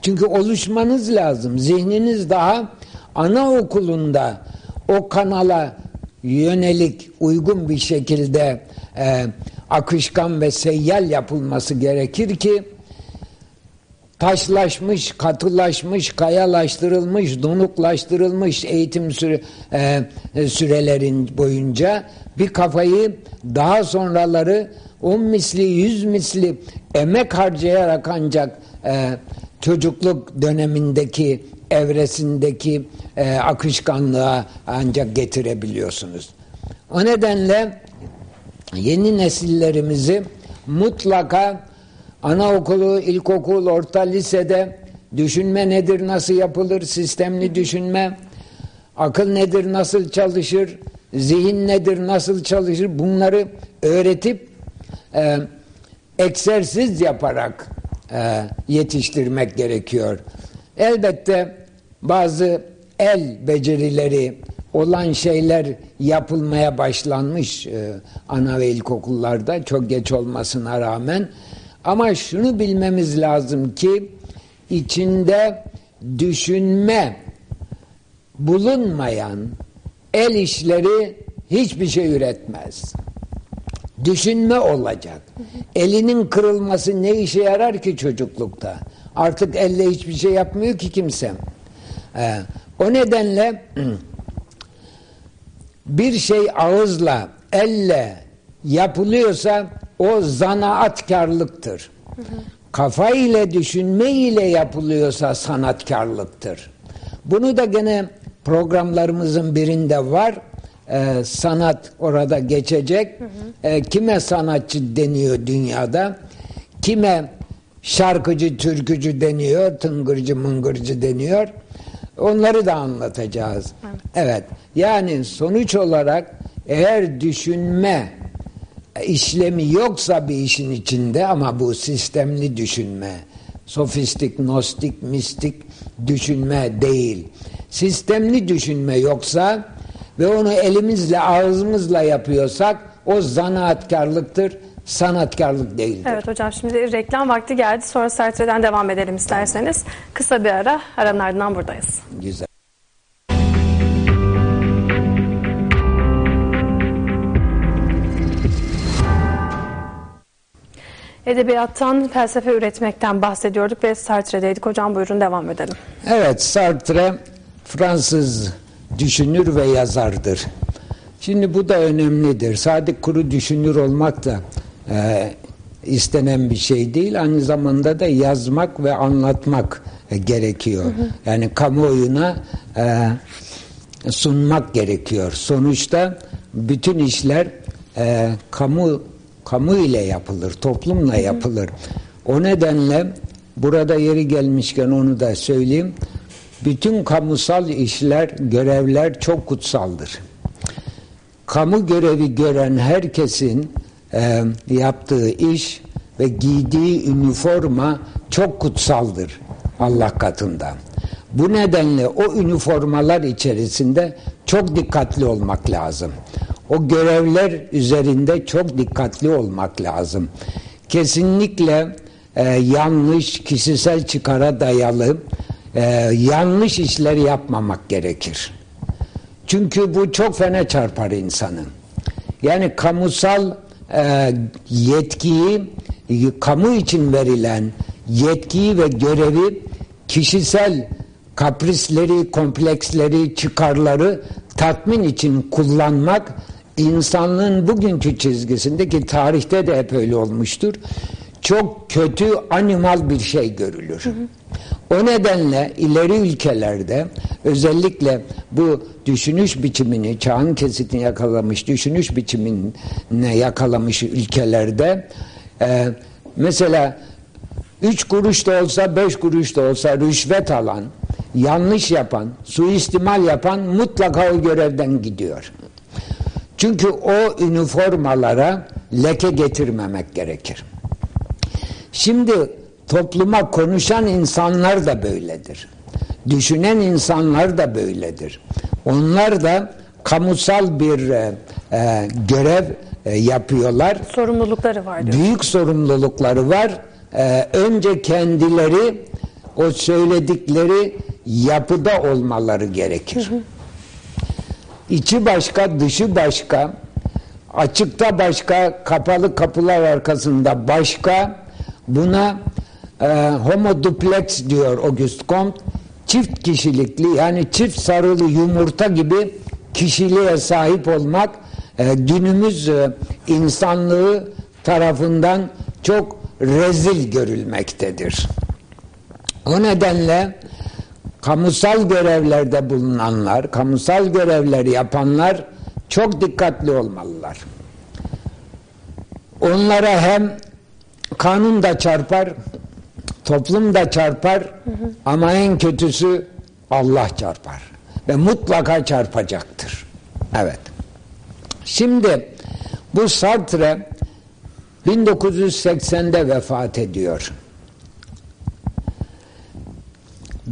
Çünkü oluşmanız lazım. Zihniniz daha anaokulunda o kanala yönelik uygun bir şekilde e, akışkan ve seyyal yapılması gerekir ki taşlaşmış, katılaşmış, kayalaştırılmış, donuklaştırılmış eğitim süre, e, sürelerin boyunca bir kafayı daha sonraları on misli, yüz misli emek harcayarak ancak e, çocukluk dönemindeki evresindeki e, akışkanlığa ancak getirebiliyorsunuz. O nedenle yeni nesillerimizi mutlaka anaokulu, ilkokul, orta lisede düşünme nedir, nasıl yapılır, sistemli düşünme, akıl nedir, nasıl çalışır, zihin nedir, nasıl çalışır bunları öğretip e, egzersiz yaparak e, yetiştirmek gerekiyor. Elbette bazı el becerileri olan şeyler yapılmaya başlanmış e, ana ve ilkokullarda çok geç olmasına rağmen ama şunu bilmemiz lazım ki içinde düşünme bulunmayan el işleri hiçbir şey üretmez. Düşünme olacak. Elinin kırılması ne işe yarar ki çocuklukta? Artık elle hiçbir şey yapmıyor ki kimse. Ee, o nedenle bir şey ağızla, elle yapılıyorsa o zanaatkarlıktır. Kafa ile düşünme ile yapılıyorsa sanatkarlıktır. Bunu da gene programlarımızın birinde var. Ee, sanat orada geçecek. Ee, kime sanatçı deniyor dünyada? Kime şarkıcı, türkücü deniyor, tıngırcı, mıngırcı deniyor. Onları da anlatacağız. Evet. evet. Yani sonuç olarak eğer düşünme işlemi yoksa bir işin içinde ama bu sistemli düşünme, sofistik, nostik, mistik düşünme değil. Sistemli düşünme yoksa ve onu elimizle, ağzımızla yapıyorsak o zanaatkarlıktır, sanatkarlık değildir. Evet hocam şimdi reklam vakti geldi. Sonra Sartre'den devam edelim isterseniz. Kısa bir ara, aranın ardından buradayız. Güzel. Edebiyattan felsefe üretmekten bahsediyorduk ve Sartre'deydik. Hocam buyurun devam edelim. Evet Sartre Fransız düşünür ve yazardır. Şimdi bu da önemlidir. Sadık kuru düşünür olmak da e, istenen bir şey değil. Aynı zamanda da yazmak ve anlatmak e, gerekiyor. Hı hı. Yani kamuoyuna e, sunmak gerekiyor. Sonuçta bütün işler e, kamu kamu ile yapılır, toplumla yapılır. O nedenle burada yeri gelmişken onu da söyleyeyim. bütün kamusal işler, görevler çok kutsaldır. Kamu görevi gören herkesin e, yaptığı iş ve giydiği üniforma çok kutsaldır Allah katında. Bu nedenle o üniformalar içerisinde çok dikkatli olmak lazım. O görevler üzerinde çok dikkatli olmak lazım. Kesinlikle e, yanlış, kişisel çıkara dayalı e, yanlış işler yapmamak gerekir. Çünkü bu çok fena çarpar insanı. Yani kamusal e, yetkiyi, kamu için verilen yetkiyi ve görevi kişisel kaprisleri, kompleksleri, çıkarları tatmin için kullanmak insanlığın bugünkü çizgisindeki tarihte de hep öyle olmuştur. Çok kötü animal bir şey görülür. Hı hı. O nedenle ileri ülkelerde özellikle bu düşünüş biçimini, çağın kesitini yakalamış, düşünüş biçimine yakalamış ülkelerde e, mesela üç kuruş da olsa, beş kuruş da olsa rüşvet alan, yanlış yapan, suistimal yapan mutlaka o görevden gidiyor. Çünkü o üniformalara leke getirmemek gerekir. Şimdi topluma konuşan insanlar da böyledir. Düşünen insanlar da böyledir. Onlar da kamusal bir e, e, görev e, yapıyorlar. Sorumlulukları var diyor. Büyük sorumlulukları var. E, önce kendileri o söyledikleri yapıda olmaları gerekir. Hı hı. İçi başka, dışı başka, açıkta başka, kapalı kapılar arkasında başka. Buna e, homo duplex diyor Auguste Comte. Çift kişilikli yani çift sarılı yumurta gibi kişiliğe sahip olmak e, günümüz e, insanlığı tarafından çok rezil görülmektedir. O nedenle kamusal görevlerde bulunanlar, kamusal görevler yapanlar çok dikkatli olmalılar. Onlara hem kanun da çarpar, toplum da çarpar hı hı. ama en kötüsü Allah çarpar. Ve mutlaka çarpacaktır. Evet. Şimdi bu Sartre 1980'de vefat ediyor.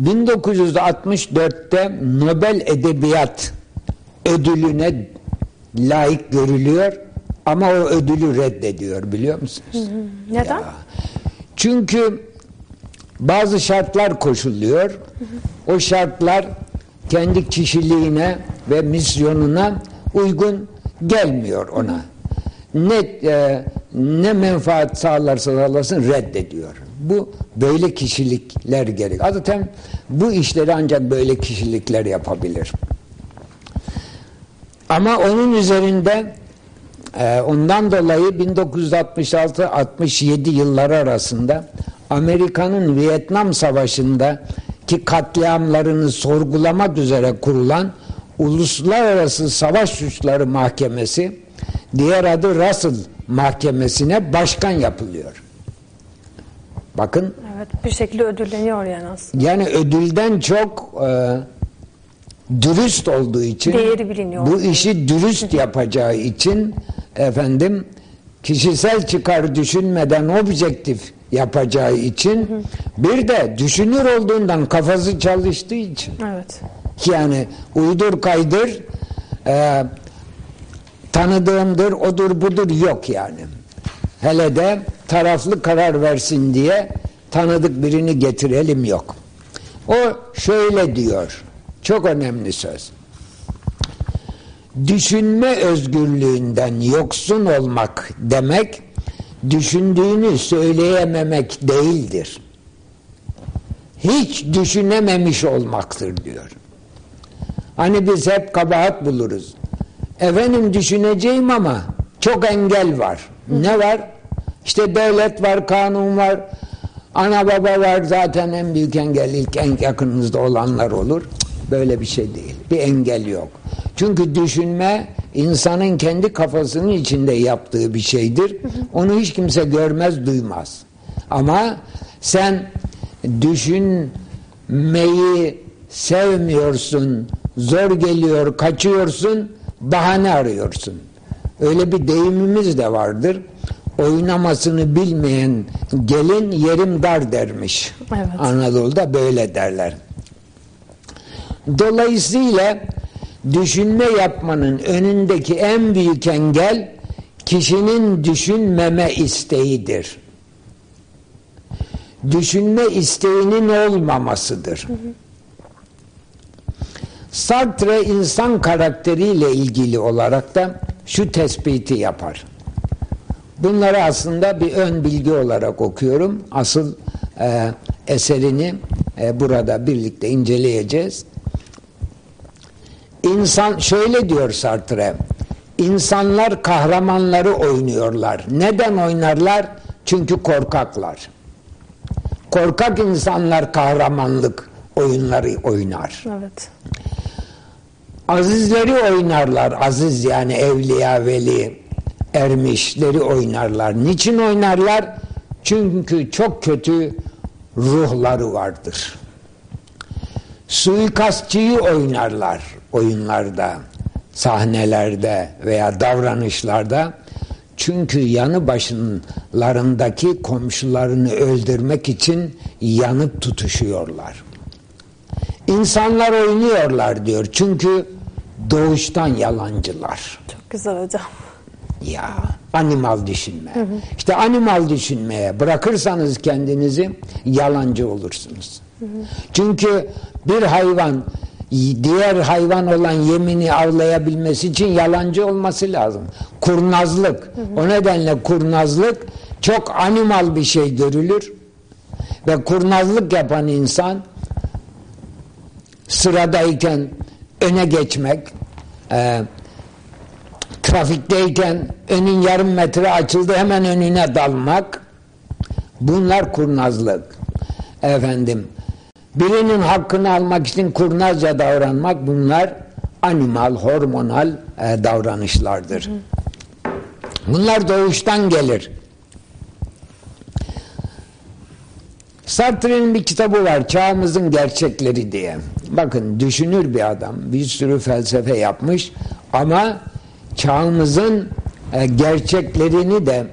1964'te Nobel Edebiyat ödülüne layık görülüyor ama o ödülü reddediyor biliyor musunuz? Hı hı. Neden? Ya. Çünkü bazı şartlar koşuluyor. O şartlar kendi kişiliğine ve misyonuna uygun gelmiyor ona. Ne e, ne menfaat sağlarsa sağlasın reddediyor. Bu böyle kişilikler gerek. Zaten bu işleri ancak böyle kişilikler yapabilir. Ama onun üzerinde e, ondan dolayı 1966-67 yılları arasında Amerika'nın Vietnam Savaşı'nda ki katliamlarını sorgulamak üzere kurulan Uluslararası Savaş Suçları Mahkemesi diğer adı Russell Mahkemesi'ne başkan yapılıyor. Bakın. Evet bir şekilde ödülleniyor yani aslında. Yani ödülden çok e, dürüst olduğu için değeri biliniyor. Bu işi dürüst yapacağı için efendim kişisel çıkar düşünmeden objektif yapacağı için bir de düşünür olduğundan kafası çalıştığı için. Evet. Yani uydur kaydır e, tanıdığımdır odur budur yok yani. Hele de taraflı karar versin diye tanıdık birini getirelim yok. O şöyle diyor. Çok önemli söz. Düşünme özgürlüğünden yoksun olmak demek düşündüğünü söyleyememek değildir. Hiç düşünememiş olmaktır diyor. Hani biz hep kabahat buluruz. Efendim düşüneceğim ama çok engel var. Ne var? İşte devlet var, kanun var, ana baba var zaten en büyük engel ilk en yakınınızda olanlar olur. Böyle bir şey değil. Bir engel yok. Çünkü düşünme insanın kendi kafasının içinde yaptığı bir şeydir. Onu hiç kimse görmez, duymaz. Ama sen düşünmeyi sevmiyorsun, zor geliyor, kaçıyorsun, bahane arıyorsun. Öyle bir deyimimiz de vardır. Oynamasını bilmeyen gelin yerim dar dermiş. Evet. Anadolu'da böyle derler. Dolayısıyla düşünme yapmanın önündeki en büyük engel kişinin düşünmeme isteğidir. Düşünme isteğinin olmamasıdır. Sartre insan karakteriyle ilgili olarak da şu tespiti yapar. Bunları aslında bir ön bilgi olarak okuyorum. Asıl e, eserini e, burada birlikte inceleyeceğiz. İnsan şöyle diyor Sartre. İnsanlar kahramanları oynuyorlar. Neden oynarlar? Çünkü korkaklar. Korkak insanlar kahramanlık oyunları oynar. Evet. Azizleri oynarlar. Aziz yani evliya, veli, ermişleri oynarlar. Niçin oynarlar? Çünkü çok kötü ruhları vardır. Suikastçıyı oynarlar oyunlarda, sahnelerde veya davranışlarda. Çünkü yanı başlarındaki komşularını öldürmek için yanıp tutuşuyorlar. İnsanlar oynuyorlar diyor. Çünkü doğuştan yalancılar. Çok güzel hocam. Ya animal düşünme. İşte animal düşünmeye bırakırsanız kendinizi yalancı olursunuz. Çünkü bir hayvan diğer hayvan olan yemini avlayabilmesi için yalancı olması lazım. Kurnazlık. O nedenle kurnazlık çok animal bir şey görülür. Ve kurnazlık yapan insan sıradayken öne geçmek, e, trafikteyken önün yarım metre açıldı hemen önüne dalmak bunlar kurnazlık efendim birinin hakkını almak için kurnazca davranmak bunlar animal hormonal e, davranışlardır. Bunlar doğuştan gelir. Sartre'nin bir kitabı var Çağımızın Gerçekleri diye. Bakın düşünür bir adam bir sürü felsefe yapmış ama çağımızın e, gerçeklerini de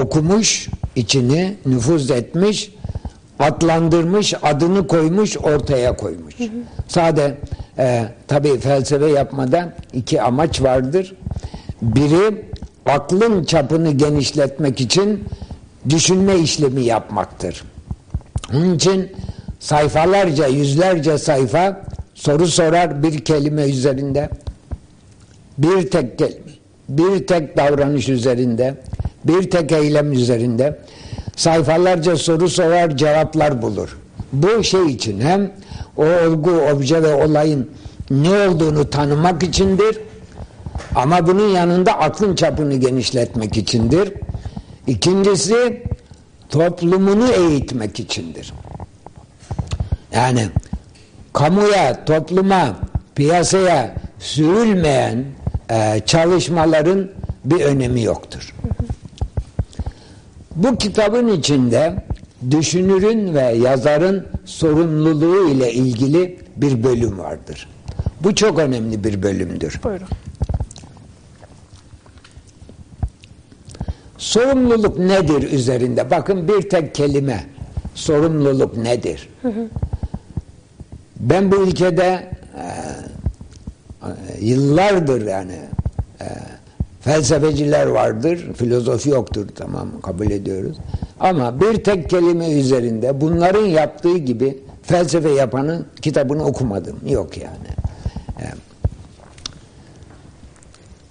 okumuş, içini nüfuz etmiş, adlandırmış, adını koymuş, ortaya koymuş. Sade e, tabi felsefe yapmada iki amaç vardır. Biri aklın çapını genişletmek için düşünme işlemi yapmaktır. Onun için sayfalarca, yüzlerce sayfa soru sorar bir kelime üzerinde bir tek bir tek davranış üzerinde, bir tek eylem üzerinde sayfalarca soru sorar, cevaplar bulur. Bu şey için hem o olgu, obje ve olayın ne olduğunu tanımak içindir ama bunun yanında aklın çapını genişletmek içindir. İkincisi toplumunu eğitmek içindir. Yani kamuya, topluma, piyasaya sürülmeyen e, çalışmaların bir önemi yoktur. Bu kitabın içinde düşünürün ve yazarın sorumluluğu ile ilgili bir bölüm vardır. Bu çok önemli bir bölümdür. Buyurun. Sorumluluk nedir üzerinde? Bakın bir tek kelime. Sorumluluk nedir? Hı hı. Ben bu ülkede e, yıllardır yani e, felsefeciler vardır, filozofi yoktur tamam kabul ediyoruz. Ama bir tek kelime üzerinde bunların yaptığı gibi felsefe yapanın kitabını okumadım. Yok yani. E,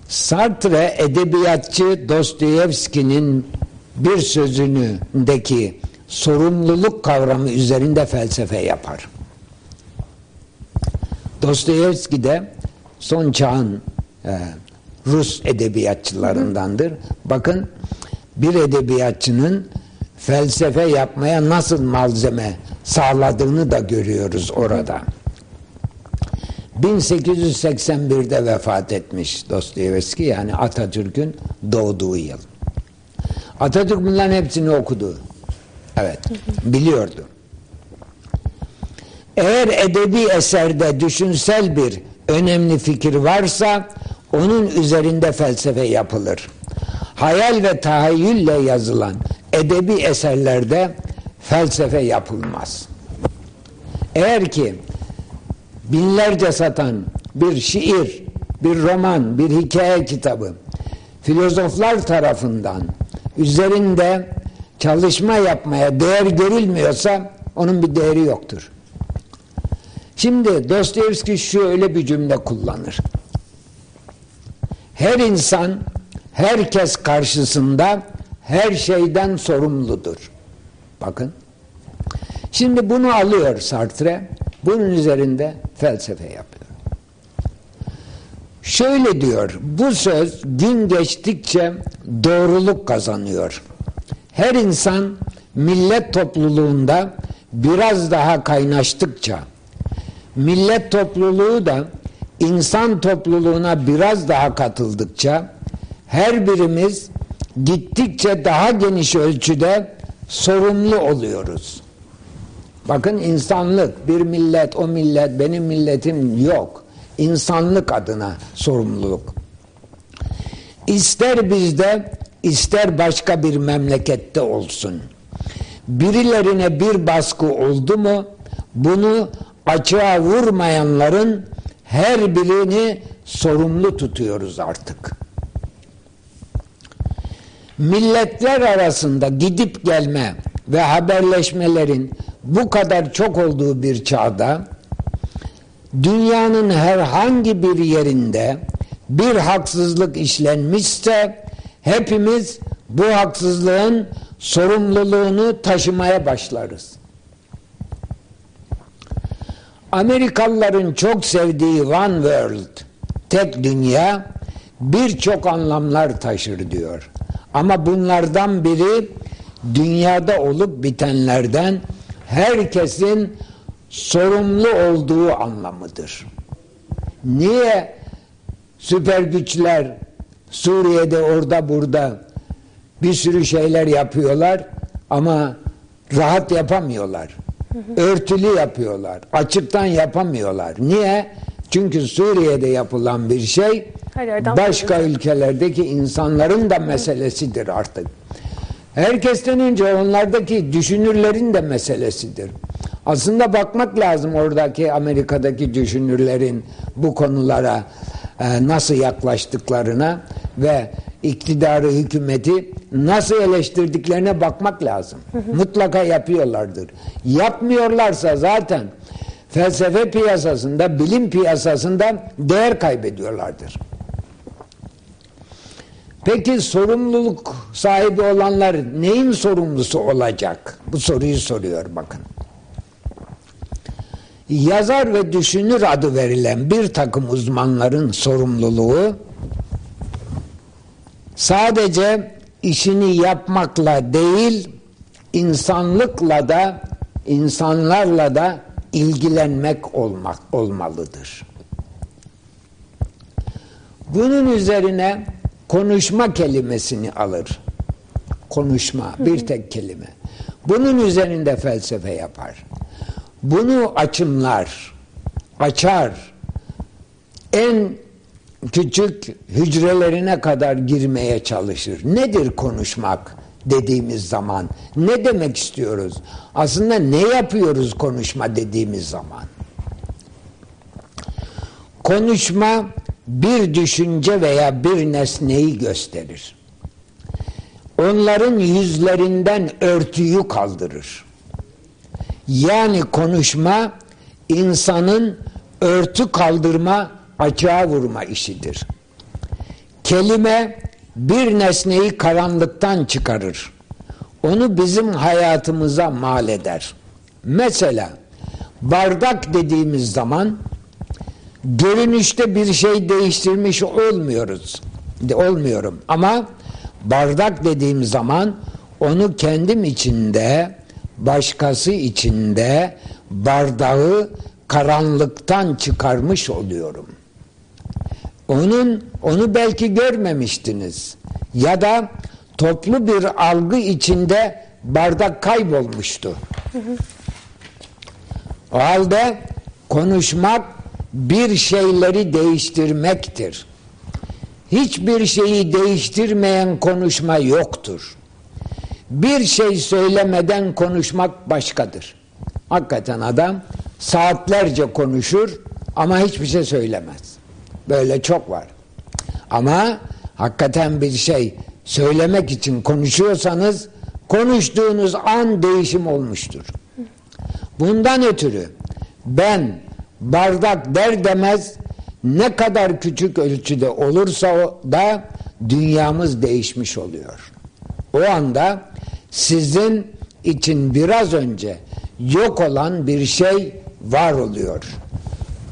Sartre edebiyatçı Dostoyevski'nin bir sözünündeki sorumluluk kavramı üzerinde felsefe yapar. Dostoyevski de son çağın e, Rus edebiyatçılarındandır. Bakın bir edebiyatçının felsefe yapmaya nasıl malzeme sağladığını da görüyoruz orada. 1881'de vefat etmiş Dostoyevski yani Atatürk'ün doğduğu yıl. Atatürk bunların hepsini okudu. Evet, biliyordu. Eğer edebi eserde düşünsel bir önemli fikir varsa onun üzerinde felsefe yapılır. Hayal ve tahayyülle yazılan edebi eserlerde felsefe yapılmaz. Eğer ki binlerce satan bir şiir, bir roman, bir hikaye kitabı filozoflar tarafından üzerinde çalışma yapmaya değer görülmüyorsa onun bir değeri yoktur. Şimdi Dostoyevski şöyle bir cümle kullanır. Her insan herkes karşısında her şeyden sorumludur. Bakın. Şimdi bunu alıyor Sartre. Bunun üzerinde felsefe yapıyor. Şöyle diyor. Bu söz gün geçtikçe doğruluk kazanıyor. Her insan millet topluluğunda biraz daha kaynaştıkça millet topluluğu da insan topluluğuna biraz daha katıldıkça her birimiz gittikçe daha geniş ölçüde sorumlu oluyoruz. Bakın insanlık, bir millet, o millet, benim milletim yok. İnsanlık adına sorumluluk. İster bizde, ister başka bir memlekette olsun. Birilerine bir baskı oldu mu, bunu açığa vurmayanların her birini sorumlu tutuyoruz artık. Milletler arasında gidip gelme ve haberleşmelerin bu kadar çok olduğu bir çağda dünyanın herhangi bir yerinde bir haksızlık işlenmişse hepimiz bu haksızlığın sorumluluğunu taşımaya başlarız. Amerikalıların çok sevdiği One World, tek dünya birçok anlamlar taşır diyor. Ama bunlardan biri dünyada olup bitenlerden herkesin sorumlu olduğu anlamıdır. Niye süper güçler Suriye'de orada burada bir sürü şeyler yapıyorlar ama rahat yapamıyorlar. Örtülü yapıyorlar. Açıktan yapamıyorlar. Niye? Çünkü Suriye'de yapılan bir şey başka ülkelerdeki insanların da meselesidir artık. Herkesten önce onlardaki düşünürlerin de meselesidir. Aslında bakmak lazım oradaki Amerika'daki düşünürlerin bu konulara e, nasıl yaklaştıklarına ve iktidarı, hükümeti nasıl eleştirdiklerine bakmak lazım. Mutlaka yapıyorlardır. Yapmıyorlarsa zaten felsefe piyasasında, bilim piyasasında değer kaybediyorlardır. Peki sorumluluk sahibi olanlar neyin sorumlusu olacak? Bu soruyu soruyor bakın. Yazar ve düşünür adı verilen bir takım uzmanların sorumluluğu sadece işini yapmakla değil insanlıkla da insanlarla da ilgilenmek olmak olmalıdır. Bunun üzerine konuşma kelimesini alır. Konuşma bir tek kelime. Bunun üzerinde felsefe yapar. Bunu açımlar, açar. En küçük hücrelerine kadar girmeye çalışır. Nedir konuşmak dediğimiz zaman? Ne demek istiyoruz? Aslında ne yapıyoruz konuşma dediğimiz zaman? Konuşma bir düşünce veya bir nesneyi gösterir. Onların yüzlerinden örtüyü kaldırır. Yani konuşma insanın örtü kaldırma, açığa vurma işidir. Kelime bir nesneyi karanlıktan çıkarır. Onu bizim hayatımıza mal eder. Mesela bardak dediğimiz zaman görünüşte bir şey değiştirmiş olmuyoruz. Olmuyorum ama bardak dediğim zaman onu kendim içinde başkası içinde bardağı karanlıktan çıkarmış oluyorum. Onun onu belki görmemiştiniz ya da toplu bir algı içinde bardak kaybolmuştu. O halde konuşmak bir şeyleri değiştirmektir. Hiçbir şeyi değiştirmeyen konuşma yoktur. Bir şey söylemeden konuşmak başkadır. Hakikaten adam saatlerce konuşur ama hiçbir şey söylemez. Böyle çok var. Ama hakikaten bir şey söylemek için konuşuyorsanız konuştuğunuz an değişim olmuştur. Bundan ötürü ben bardak der demez ne kadar küçük ölçüde olursa da dünyamız değişmiş oluyor. O anda sizin için biraz önce yok olan bir şey var oluyor.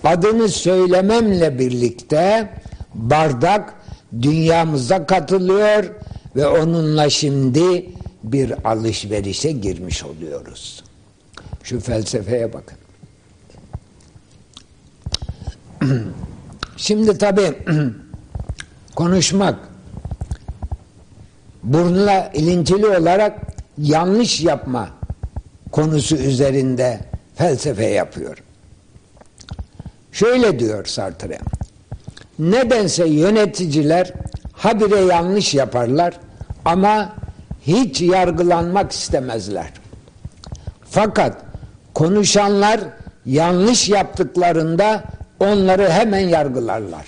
Adını söylememle birlikte bardak dünyamıza katılıyor ve onunla şimdi bir alışverişe girmiş oluyoruz. Şu felsefeye bakın. Şimdi tabi konuşmak burnla ilintili olarak yanlış yapma konusu üzerinde felsefe yapıyor. Şöyle diyor Sartre. Nedense yöneticiler habire yanlış yaparlar ama hiç yargılanmak istemezler. Fakat konuşanlar yanlış yaptıklarında onları hemen yargılarlar.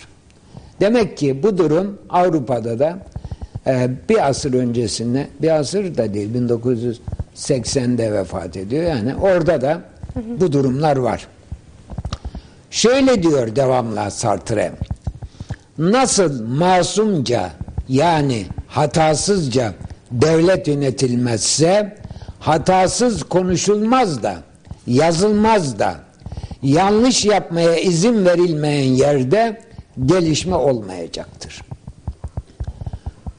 Demek ki bu durum Avrupa'da da e, bir asır öncesinde, bir asır da değil 1980'de vefat ediyor. Yani orada da bu durumlar var. Şöyle diyor devamlı Sartre. Nasıl masumca yani hatasızca devlet yönetilmezse hatasız konuşulmaz da yazılmaz da yanlış yapmaya izin verilmeyen yerde gelişme olmayacaktır.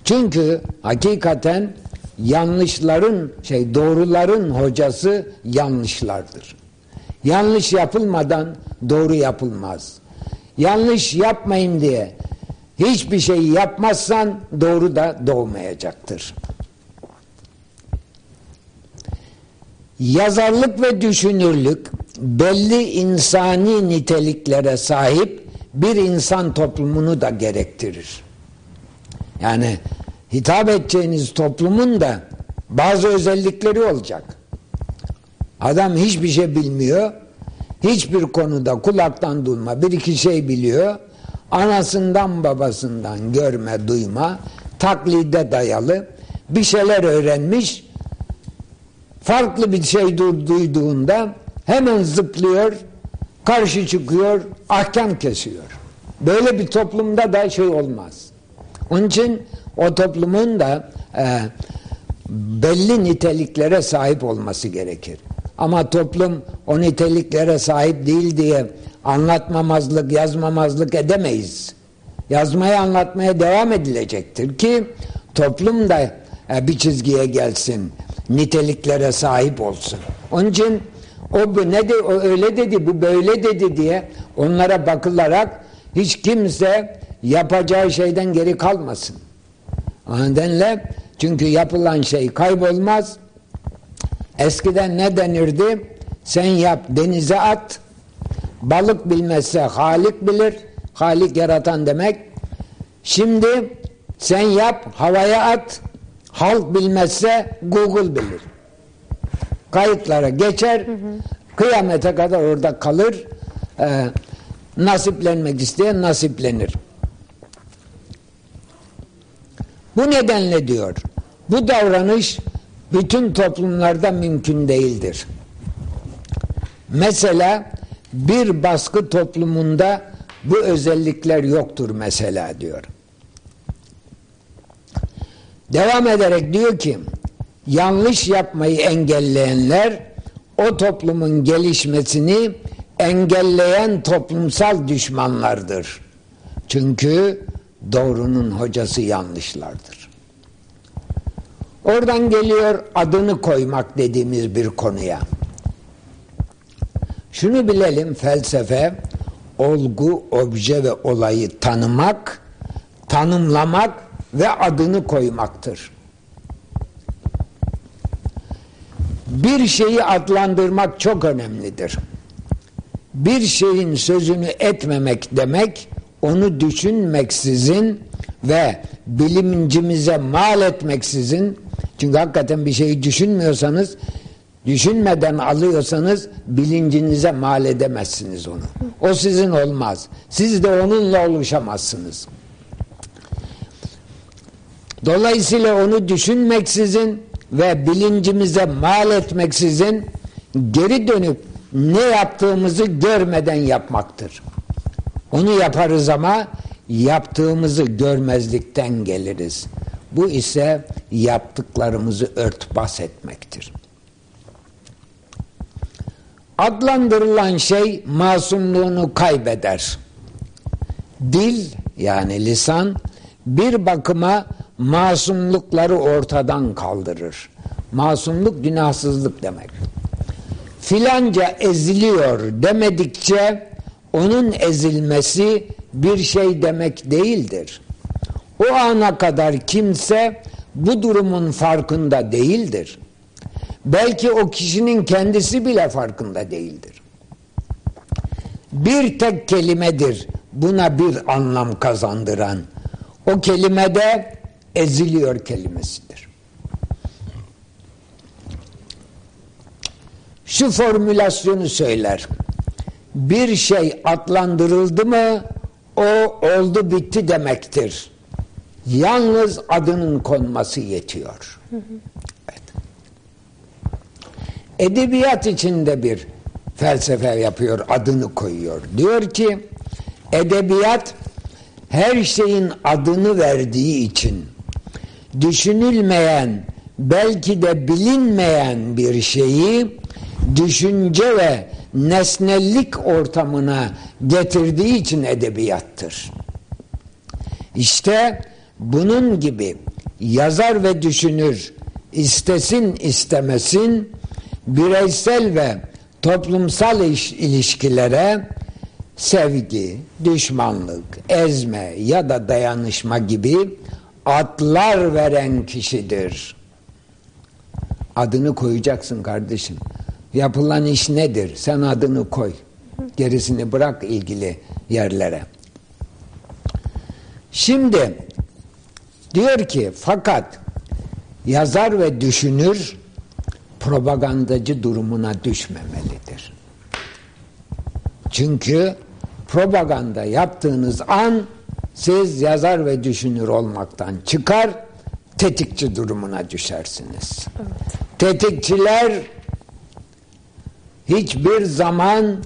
Çünkü hakikaten yanlışların şey doğruların hocası yanlışlardır. Yanlış yapılmadan doğru yapılmaz. Yanlış yapmayın diye hiçbir şey yapmazsan doğru da doğmayacaktır. Yazarlık ve düşünürlük belli insani niteliklere sahip bir insan toplumunu da gerektirir. Yani hitap edeceğiniz toplumun da bazı özellikleri olacak. Adam hiçbir şey bilmiyor. Hiçbir konuda kulaktan duyma bir iki şey biliyor. Anasından babasından görme duyma taklide dayalı bir şeyler öğrenmiş. Farklı bir şey duyduğunda hemen zıplıyor, karşı çıkıyor, ahkam kesiyor. Böyle bir toplumda da şey olmaz. Onun için o toplumun da e, belli niteliklere sahip olması gerekir. Ama toplum o niteliklere sahip değil diye anlatmamazlık, yazmamazlık edemeyiz. Yazmaya anlatmaya devam edilecektir ki toplum da e, bir çizgiye gelsin, niteliklere sahip olsun. Onun için o ne de o öyle dedi, bu böyle dedi diye onlara bakılarak hiç kimse yapacağı şeyden geri kalmasın. O nedenle çünkü yapılan şey kaybolmaz. Eskiden ne denirdi? Sen yap denize at. Balık bilmezse Halik bilir. Halik yaratan demek. Şimdi sen yap havaya at. Halk bilmezse Google bilir. Kayıtlara geçer. Hı hı. Kıyamete kadar orada kalır. Ee, nasiplenmek isteyen nasiplenir. Bu nedenle diyor, bu davranış bütün toplumlarda mümkün değildir. Mesela bir baskı toplumunda bu özellikler yoktur mesela diyor. Devam ederek diyor ki yanlış yapmayı engelleyenler o toplumun gelişmesini engelleyen toplumsal düşmanlardır. Çünkü doğrunun hocası yanlışlardır. Oradan geliyor adını koymak dediğimiz bir konuya. Şunu bilelim felsefe olgu, obje ve olayı tanımak, tanımlamak ve adını koymaktır. Bir şeyi adlandırmak çok önemlidir. Bir şeyin sözünü etmemek demek, onu düşünmeksizin ve bilimcimize mal etmeksizin, çünkü hakikaten bir şeyi düşünmüyorsanız, düşünmeden alıyorsanız bilincinize mal edemezsiniz onu. O sizin olmaz. Siz de onunla oluşamazsınız. Dolayısıyla onu düşünmeksizin ve bilincimize mal etmeksizin geri dönüp ne yaptığımızı görmeden yapmaktır. Onu yaparız ama yaptığımızı görmezlikten geliriz. Bu ise yaptıklarımızı örtbas etmektir. Adlandırılan şey masumluğunu kaybeder. Dil yani lisan bir bakıma masumlukları ortadan kaldırır. Masumluk günahsızlık demek. Filanca eziliyor demedikçe onun ezilmesi bir şey demek değildir. O ana kadar kimse bu durumun farkında değildir. Belki o kişinin kendisi bile farkında değildir. Bir tek kelimedir buna bir anlam kazandıran. O kelimede eziliyor kelimesidir. Şu formülasyonu söyler. Bir şey adlandırıldı mı o oldu bitti demektir. Yalnız adının konması yetiyor. Evet. Edebiyat içinde bir felsefe yapıyor, adını koyuyor. Diyor ki edebiyat her şeyin adını verdiği için düşünülmeyen, belki de bilinmeyen bir şeyi düşünce ve nesnellik ortamına getirdiği için edebiyattır. İşte bunun gibi yazar ve düşünür istesin istemesin bireysel ve toplumsal ilişkilere sevgi, düşmanlık, ezme ya da dayanışma gibi adlar veren kişidir. Adını koyacaksın kardeşim. Yapılan iş nedir? Sen adını koy. Gerisini bırak ilgili yerlere. Şimdi diyor ki fakat yazar ve düşünür propagandacı durumuna düşmemelidir. Çünkü propaganda yaptığınız an siz yazar ve düşünür olmaktan çıkar tetikçi durumuna düşersiniz. Evet. Tetikçiler hiçbir zaman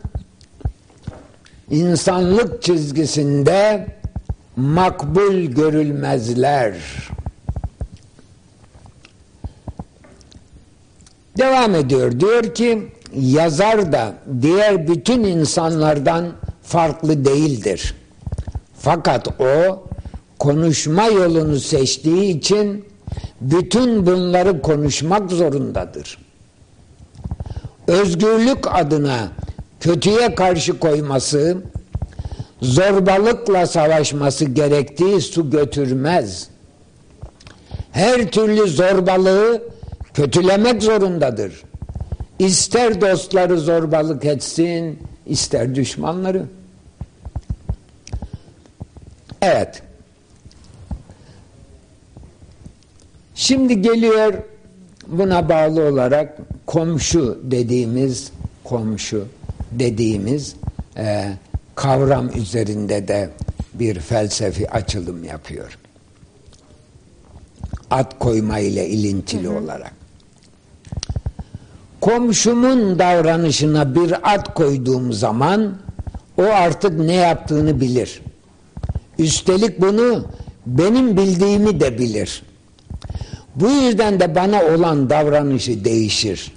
insanlık çizgisinde makbul görülmezler. Devam ediyor. Diyor ki yazar da diğer bütün insanlardan farklı değildir. Fakat o konuşma yolunu seçtiği için bütün bunları konuşmak zorundadır. Özgürlük adına kötüye karşı koyması, zorbalıkla savaşması gerektiği su götürmez. Her türlü zorbalığı kötülemek zorundadır. İster dostları zorbalık etsin, ister düşmanları. Evet. Şimdi geliyor buna bağlı olarak komşu dediğimiz komşu dediğimiz e, kavram üzerinde de bir felsefi açılım yapıyor. At koyma ile ilintili hı hı. olarak. Komşumun davranışına bir at koyduğum zaman o artık ne yaptığını bilir. Üstelik bunu benim bildiğimi de bilir. Bu yüzden de bana olan davranışı değişir.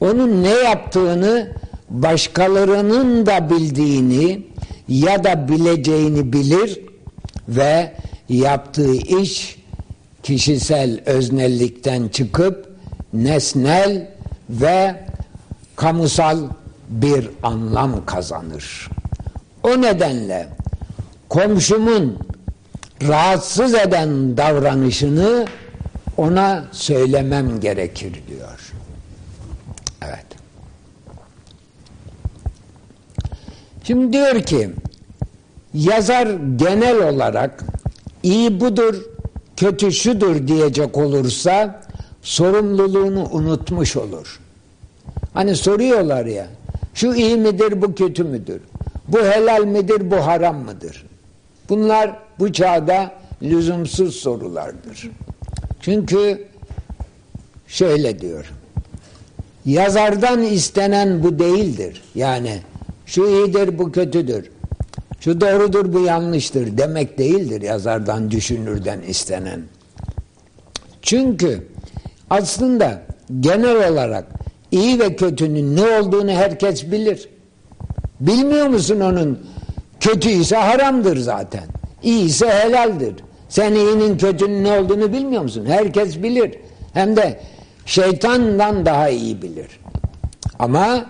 Onun ne yaptığını başkalarının da bildiğini ya da bileceğini bilir ve yaptığı iş kişisel öznellikten çıkıp nesnel ve kamusal bir anlam kazanır. O nedenle komşumun rahatsız eden davranışını ona söylemem gerekir diyor. Evet. Şimdi diyor ki yazar genel olarak iyi budur, kötü şudur diyecek olursa sorumluluğunu unutmuş olur. Hani soruyorlar ya şu iyi midir bu kötü müdür? Bu helal midir bu haram mıdır? Bunlar bu çağda lüzumsuz sorulardır. Çünkü şöyle diyor. Yazardan istenen bu değildir. Yani şu iyidir bu kötüdür. Şu doğrudur bu yanlıştır demek değildir yazardan düşünürden istenen. Çünkü aslında genel olarak iyi ve kötünün ne olduğunu herkes bilir. Bilmiyor musun onun kötü ise haramdır zaten. İyi ise helaldir. Sen iyinin kötünün ne olduğunu bilmiyor musun? Herkes bilir. Hem de şeytandan daha iyi bilir. Ama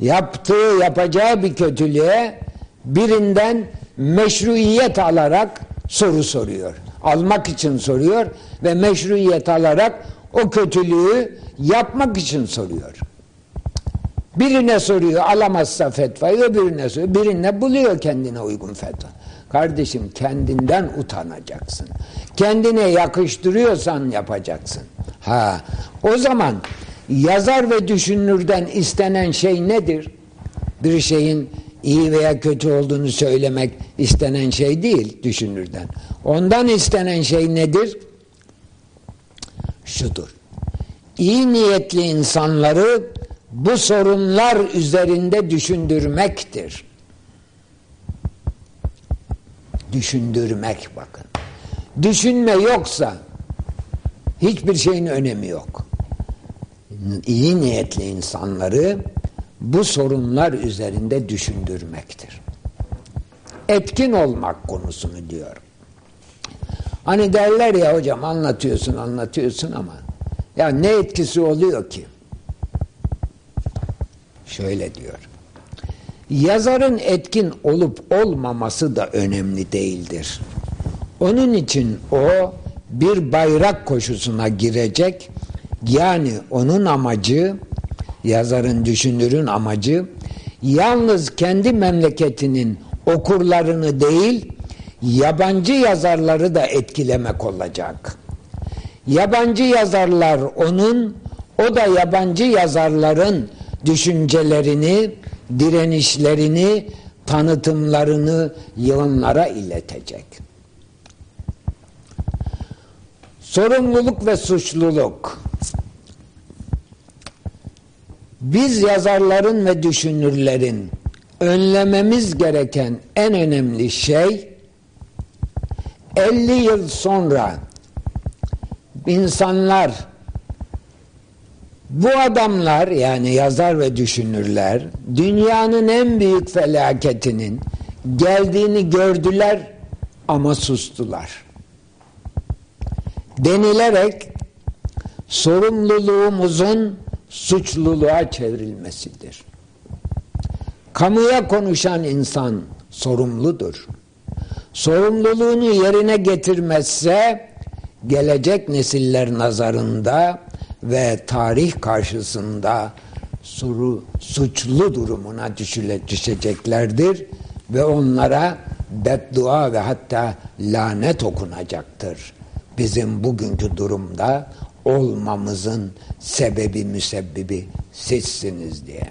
yaptığı, yapacağı bir kötülüğe birinden meşruiyet alarak soru soruyor. Almak için soruyor ve meşruiyet alarak o kötülüğü yapmak için soruyor. Birine soruyor alamazsa fetvayı öbürüne soruyor. Birine buluyor kendine uygun fetva. Kardeşim kendinden utanacaksın. Kendine yakıştırıyorsan yapacaksın. Ha, o zaman yazar ve düşünürden istenen şey nedir? Bir şeyin iyi veya kötü olduğunu söylemek istenen şey değil düşünürden. Ondan istenen şey nedir? Şudur. İyi niyetli insanları bu sorunlar üzerinde düşündürmektir. Düşündürmek bakın. Düşünme yoksa hiçbir şeyin önemi yok. İyi niyetli insanları bu sorunlar üzerinde düşündürmektir. Etkin olmak konusunu diyorum. Hani derler ya hocam anlatıyorsun anlatıyorsun ama ya ne etkisi oluyor ki? Şöyle diyor. Yazarın etkin olup olmaması da önemli değildir. Onun için o bir bayrak koşusuna girecek. Yani onun amacı, yazarın, düşünürün amacı yalnız kendi memleketinin okurlarını değil, yabancı yazarları da etkilemek olacak. Yabancı yazarlar onun, o da yabancı yazarların düşüncelerini, direnişlerini, tanıtımlarını yığınlara iletecek. Sorumluluk ve suçluluk. Biz yazarların ve düşünürlerin önlememiz gereken en önemli şey 50 yıl sonra insanlar bu adamlar yani yazar ve düşünürler dünyanın en büyük felaketinin geldiğini gördüler ama sustular. Denilerek sorumluluğumuzun suçluluğa çevrilmesidir. Kamuya konuşan insan sorumludur. Sorumluluğunu yerine getirmezse gelecek nesiller nazarında ve tarih karşısında suru, suçlu durumuna düşüle, düşeceklerdir ve onlara beddua ve hatta lanet okunacaktır. Bizim bugünkü durumda olmamızın sebebi müsebbibi sizsiniz diye.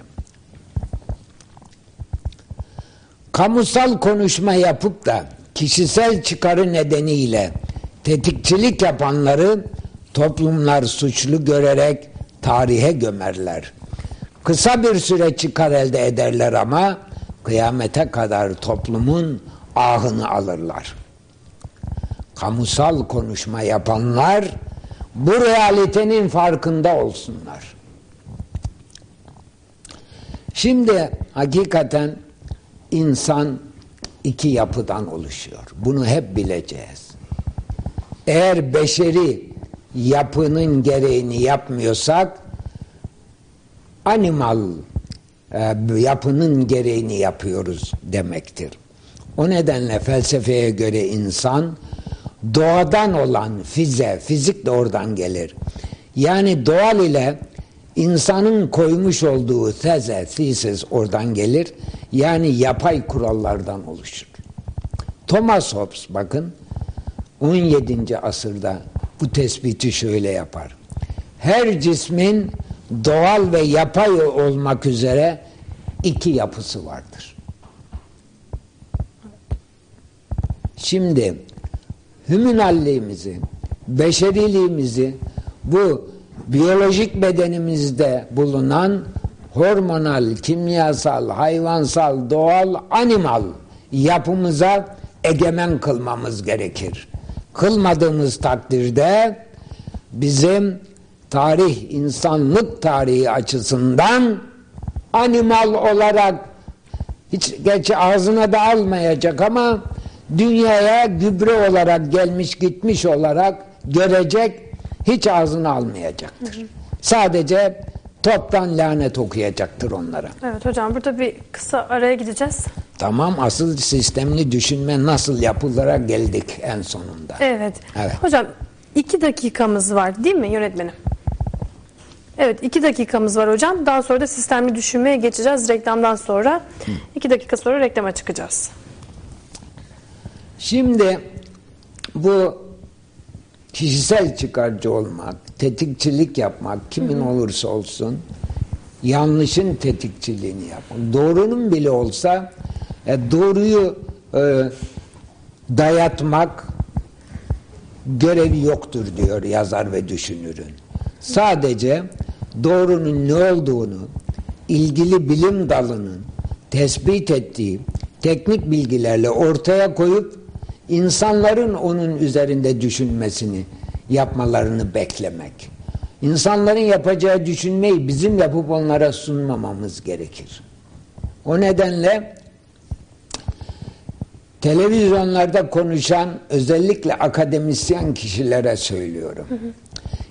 Kamusal konuşma yapıp da kişisel çıkarı nedeniyle tetikçilik yapanları toplumlar suçlu görerek tarihe gömerler. Kısa bir süre çıkar elde ederler ama kıyamete kadar toplumun ahını alırlar. Kamusal konuşma yapanlar bu realitenin farkında olsunlar. Şimdi hakikaten insan iki yapıdan oluşuyor. Bunu hep bileceğiz. Eğer beşeri yapının gereğini yapmıyorsak animal e, yapının gereğini yapıyoruz demektir. O nedenle felsefeye göre insan doğadan olan fize, fizik de oradan gelir. Yani doğal ile insanın koymuş olduğu teze, thesis oradan gelir. Yani yapay kurallardan oluşur. Thomas Hobbes bakın 17. asırda bu tespiti şöyle yapar. Her cismin doğal ve yapay olmak üzere iki yapısı vardır. Şimdi hümünalliğimizi, beşeriliğimizi bu biyolojik bedenimizde bulunan hormonal, kimyasal, hayvansal, doğal, animal yapımıza egemen kılmamız gerekir. Kılmadığımız takdirde bizim tarih, insanlık tarihi açısından animal olarak hiç gerçi ağzına da almayacak ama dünyaya gübre olarak gelmiş gitmiş olarak görecek hiç ağzına almayacaktır. Hı hı. Sadece toptan lanet okuyacaktır onlara. Evet hocam burada bir kısa araya gideceğiz. Tamam asıl sistemli düşünme nasıl yapılara geldik en sonunda. Evet. evet. Hocam iki dakikamız var değil mi yönetmenim? Evet iki dakikamız var hocam. Daha sonra da sistemli düşünmeye geçeceğiz reklamdan sonra. Hı. İki dakika sonra reklama çıkacağız. Şimdi bu kişisel çıkarcı olmak, tetikçilik yapmak kimin hı hı. olursa olsun yanlışın tetikçiliğini yapmak. Doğrunun bile olsa e, doğruyu e, dayatmak görevi yoktur diyor yazar ve düşünürün. Sadece doğrunun ne olduğunu ilgili bilim dalının tespit ettiği teknik bilgilerle ortaya koyup insanların onun üzerinde düşünmesini yapmalarını beklemek. İnsanların yapacağı düşünmeyi bizim yapıp onlara sunmamamız gerekir. O nedenle televizyonlarda konuşan özellikle akademisyen kişilere söylüyorum. Hı hı.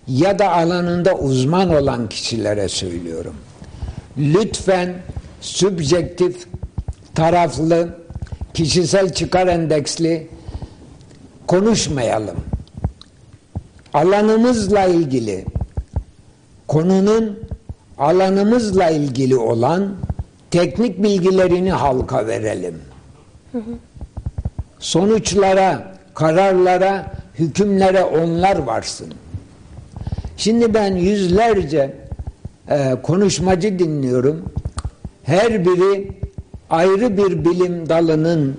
Ya da alanında uzman olan kişilere söylüyorum. Lütfen subjektif, taraflı, kişisel çıkar endeksli konuşmayalım. Alanımızla ilgili konunun alanımızla ilgili olan teknik bilgilerini halka verelim. Hı hı. Sonuçlara, kararlara, hükümlere onlar varsın. Şimdi ben yüzlerce e, konuşmacı dinliyorum. Her biri ayrı bir bilim dalının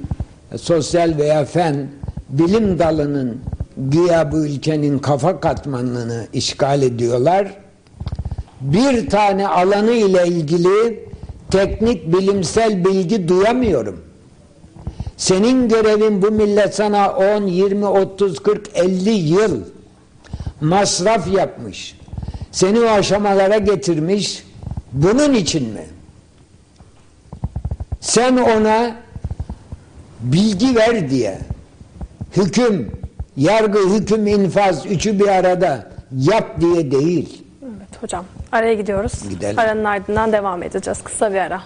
sosyal veya fen bilim dalının güya bu ülkenin kafa katmanını işgal ediyorlar. Bir tane alanı ile ilgili teknik bilimsel bilgi duyamıyorum. Senin görevin bu millet sana 10, 20, 30, 40, 50 yıl masraf yapmış. Seni o aşamalara getirmiş. Bunun için mi? Sen ona bilgi ver diye hüküm, yargı, hüküm, infaz üçü bir arada yap diye değil. Evet hocam. Araya gidiyoruz. Gidelim. Aranın ardından devam edeceğiz. Kısa bir ara.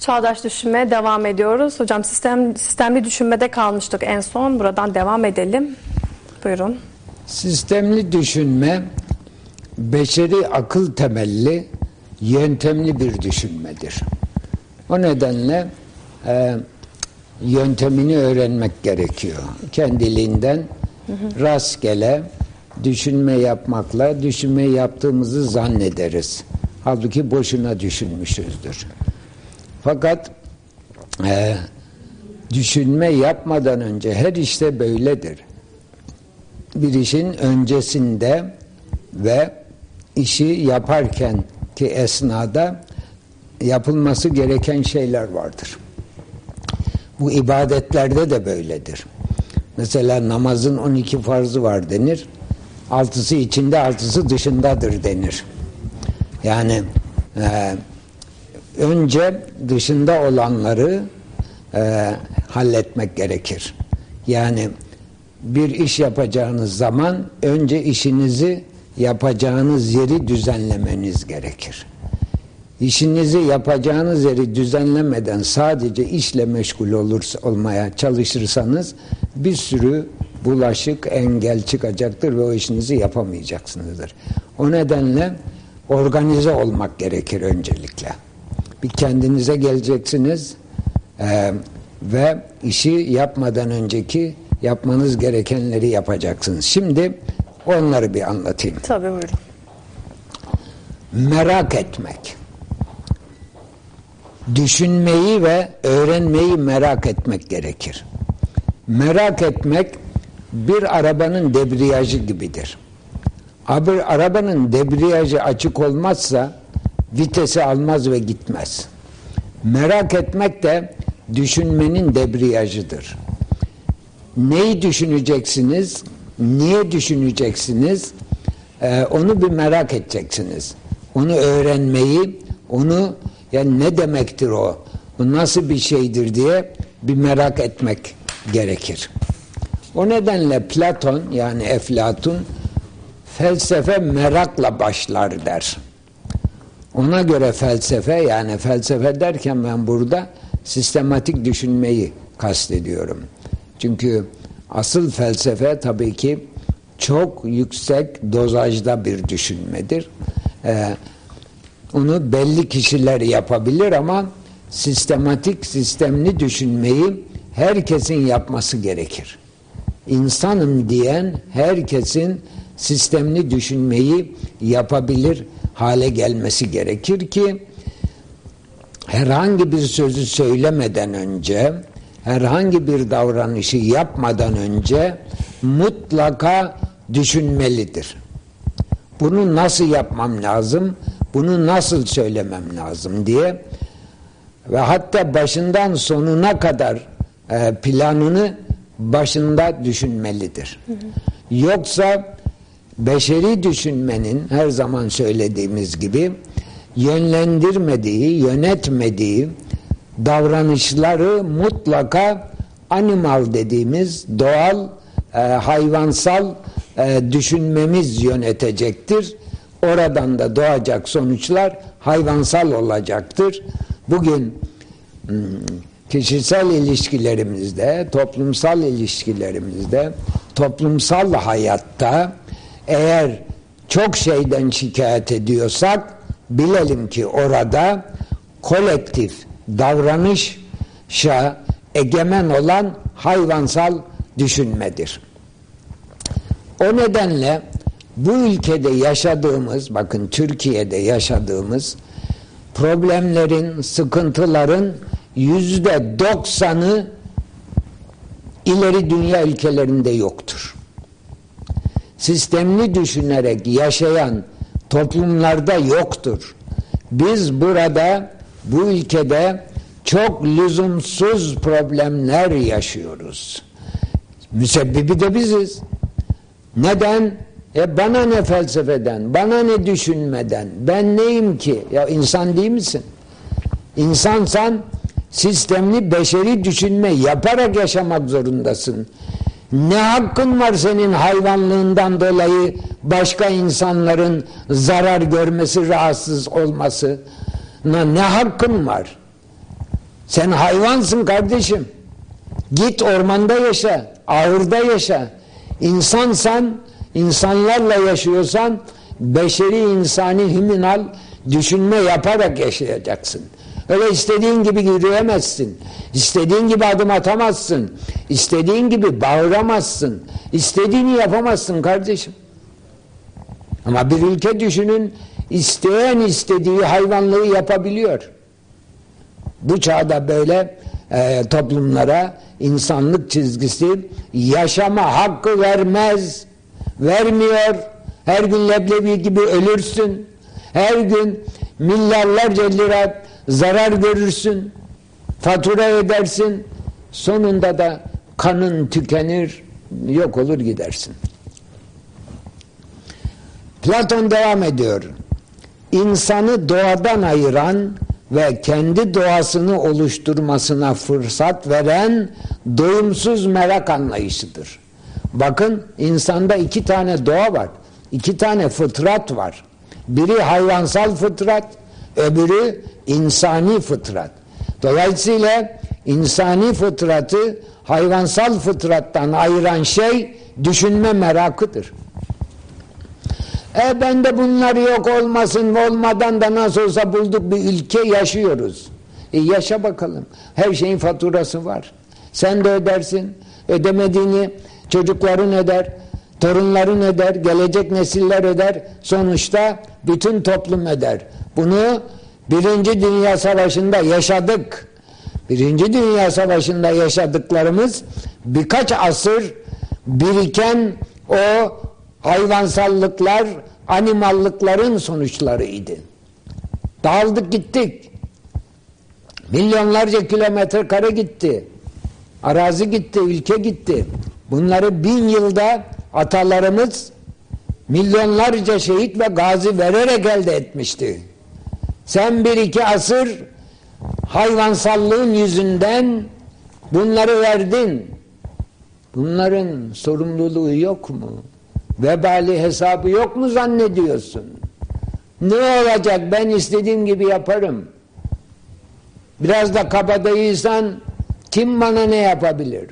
Çağdaş düşünmeye devam ediyoruz. Hocam sistem sistemli düşünmede kalmıştık en son. Buradan devam edelim. Buyurun. Sistemli düşünme beşeri akıl temelli yöntemli bir düşünmedir. O nedenle e, yöntemini öğrenmek gerekiyor. Kendiliğinden hı hı. rastgele düşünme yapmakla düşünme yaptığımızı zannederiz. Halbuki boşuna düşünmüşüzdür. Fakat e, düşünme yapmadan önce her işte böyledir. Bir işin öncesinde ve işi yaparken ki esnada yapılması gereken şeyler vardır. Bu ibadetlerde de böyledir. Mesela namazın 12 farzı var denir. Altısı içinde, altısı dışındadır denir. Yani e, önce dışında olanları e, halletmek gerekir. Yani bir iş yapacağınız zaman önce işinizi yapacağınız yeri düzenlemeniz gerekir. işinizi yapacağınız yeri düzenlemeden sadece işle meşgul olur, olmaya çalışırsanız bir sürü bulaşık, engel çıkacaktır ve o işinizi yapamayacaksınızdır. O nedenle organize olmak gerekir öncelikle. Bir kendinize geleceksiniz e, ve işi yapmadan önceki yapmanız gerekenleri yapacaksınız. Şimdi onları bir anlatayım. Tabii buyurun. Merak etmek. Düşünmeyi ve öğrenmeyi merak etmek gerekir. Merak etmek bir arabanın debriyajı gibidir. Bir arabanın debriyajı açık olmazsa vitesi almaz ve gitmez. Merak etmek de düşünmenin debriyajıdır. Neyi düşüneceksiniz? Niye düşüneceksiniz? Ee, onu bir merak edeceksiniz. Onu öğrenmeyi, onu yani ne demektir o? Bu nasıl bir şeydir diye bir merak etmek gerekir. O nedenle Platon yani Eflatun felsefe merakla başlar der. Ona göre felsefe yani felsefe derken ben burada sistematik düşünmeyi kastediyorum. Çünkü asıl felsefe tabii ki çok yüksek dozajda bir düşünmedir. Ee, onu belli kişiler yapabilir ama sistematik sistemli düşünmeyi herkesin yapması gerekir. İnsanım diyen herkesin sistemli düşünmeyi yapabilir hale gelmesi gerekir ki herhangi bir sözü söylemeden önce herhangi bir davranışı yapmadan önce mutlaka düşünmelidir. Bunu nasıl yapmam lazım? Bunu nasıl söylemem lazım diye ve hatta başından sonuna kadar e, planını başında düşünmelidir. Hı hı. Yoksa beşeri düşünmenin her zaman söylediğimiz gibi yönlendirmediği, yönetmediği davranışları mutlaka animal dediğimiz doğal, e, hayvansal e, düşünmemiz yönetecektir. Oradan da doğacak sonuçlar hayvansal olacaktır. Bugün hmm, kişisel ilişkilerimizde, toplumsal ilişkilerimizde, toplumsal hayatta eğer çok şeyden şikayet ediyorsak bilelim ki orada kolektif davranışa egemen olan hayvansal düşünmedir. O nedenle bu ülkede yaşadığımız, bakın Türkiye'de yaşadığımız problemlerin, sıkıntıların yüzde doksanı ileri dünya ülkelerinde yoktur. Sistemli düşünerek yaşayan toplumlarda yoktur. Biz burada bu ülkede çok lüzumsuz problemler yaşıyoruz. Müsebbibi de biziz. Neden? E bana ne felsefeden, bana ne düşünmeden, ben neyim ki? Ya insan değil misin? İnsansan sistemli beşeri düşünme yaparak yaşamak zorundasın. Ne hakkın var senin hayvanlığından dolayı başka insanların zarar görmesi, rahatsız olması? Ne hakkın var? Sen hayvansın kardeşim. Git ormanda yaşa, ahırda yaşa. İnsansan, insanlarla yaşıyorsan beşeri insani hüminal düşünme yaparak yaşayacaksın. Öyle istediğin gibi yürüyemezsin. İstediğin gibi adım atamazsın. İstediğin gibi bağıramazsın. İstediğini yapamazsın kardeşim. Ama bir ülke düşünün isteyen istediği hayvanlığı yapabiliyor. Bu çağda böyle e, toplumlara insanlık çizgisi yaşama hakkı vermez. Vermiyor. Her gün leblebi gibi ölürsün. Her gün milyarlarca lira zarar görürsün. Fatura edersin. Sonunda da kanın tükenir, yok olur gidersin. Platon devam ediyor. İnsanı doğadan ayıran ve kendi doğasını oluşturmasına fırsat veren doyumsuz merak anlayışıdır. Bakın insanda iki tane doğa var. iki tane fıtrat var. Biri hayvansal fıtrat, Öbürü insani fıtrat. Dolayısıyla insani fıtratı hayvansal fıtrattan ayıran şey düşünme merakıdır. E ben de bunlar yok olmasın olmadan da nasıl olsa bulduk bir ülke yaşıyoruz. E yaşa bakalım. Her şeyin faturası var. Sen de ödersin. Ödemediğini çocukların öder, torunların öder, gelecek nesiller öder. Sonuçta bütün toplum öder. Bunu Birinci Dünya Savaşı'nda yaşadık. Birinci Dünya Savaşı'nda yaşadıklarımız birkaç asır biriken o hayvansallıklar, animallıkların sonuçlarıydı. Dağıldık gittik. Milyonlarca kilometre kare gitti. Arazi gitti, ülke gitti. Bunları bin yılda atalarımız milyonlarca şehit ve gazi vererek elde etmişti. Sen bir iki asır hayvansallığın yüzünden bunları verdin. Bunların sorumluluğu yok mu? Vebali hesabı yok mu zannediyorsun? Ne olacak ben istediğim gibi yaparım. Biraz da kabadayıysan kim bana ne yapabilir?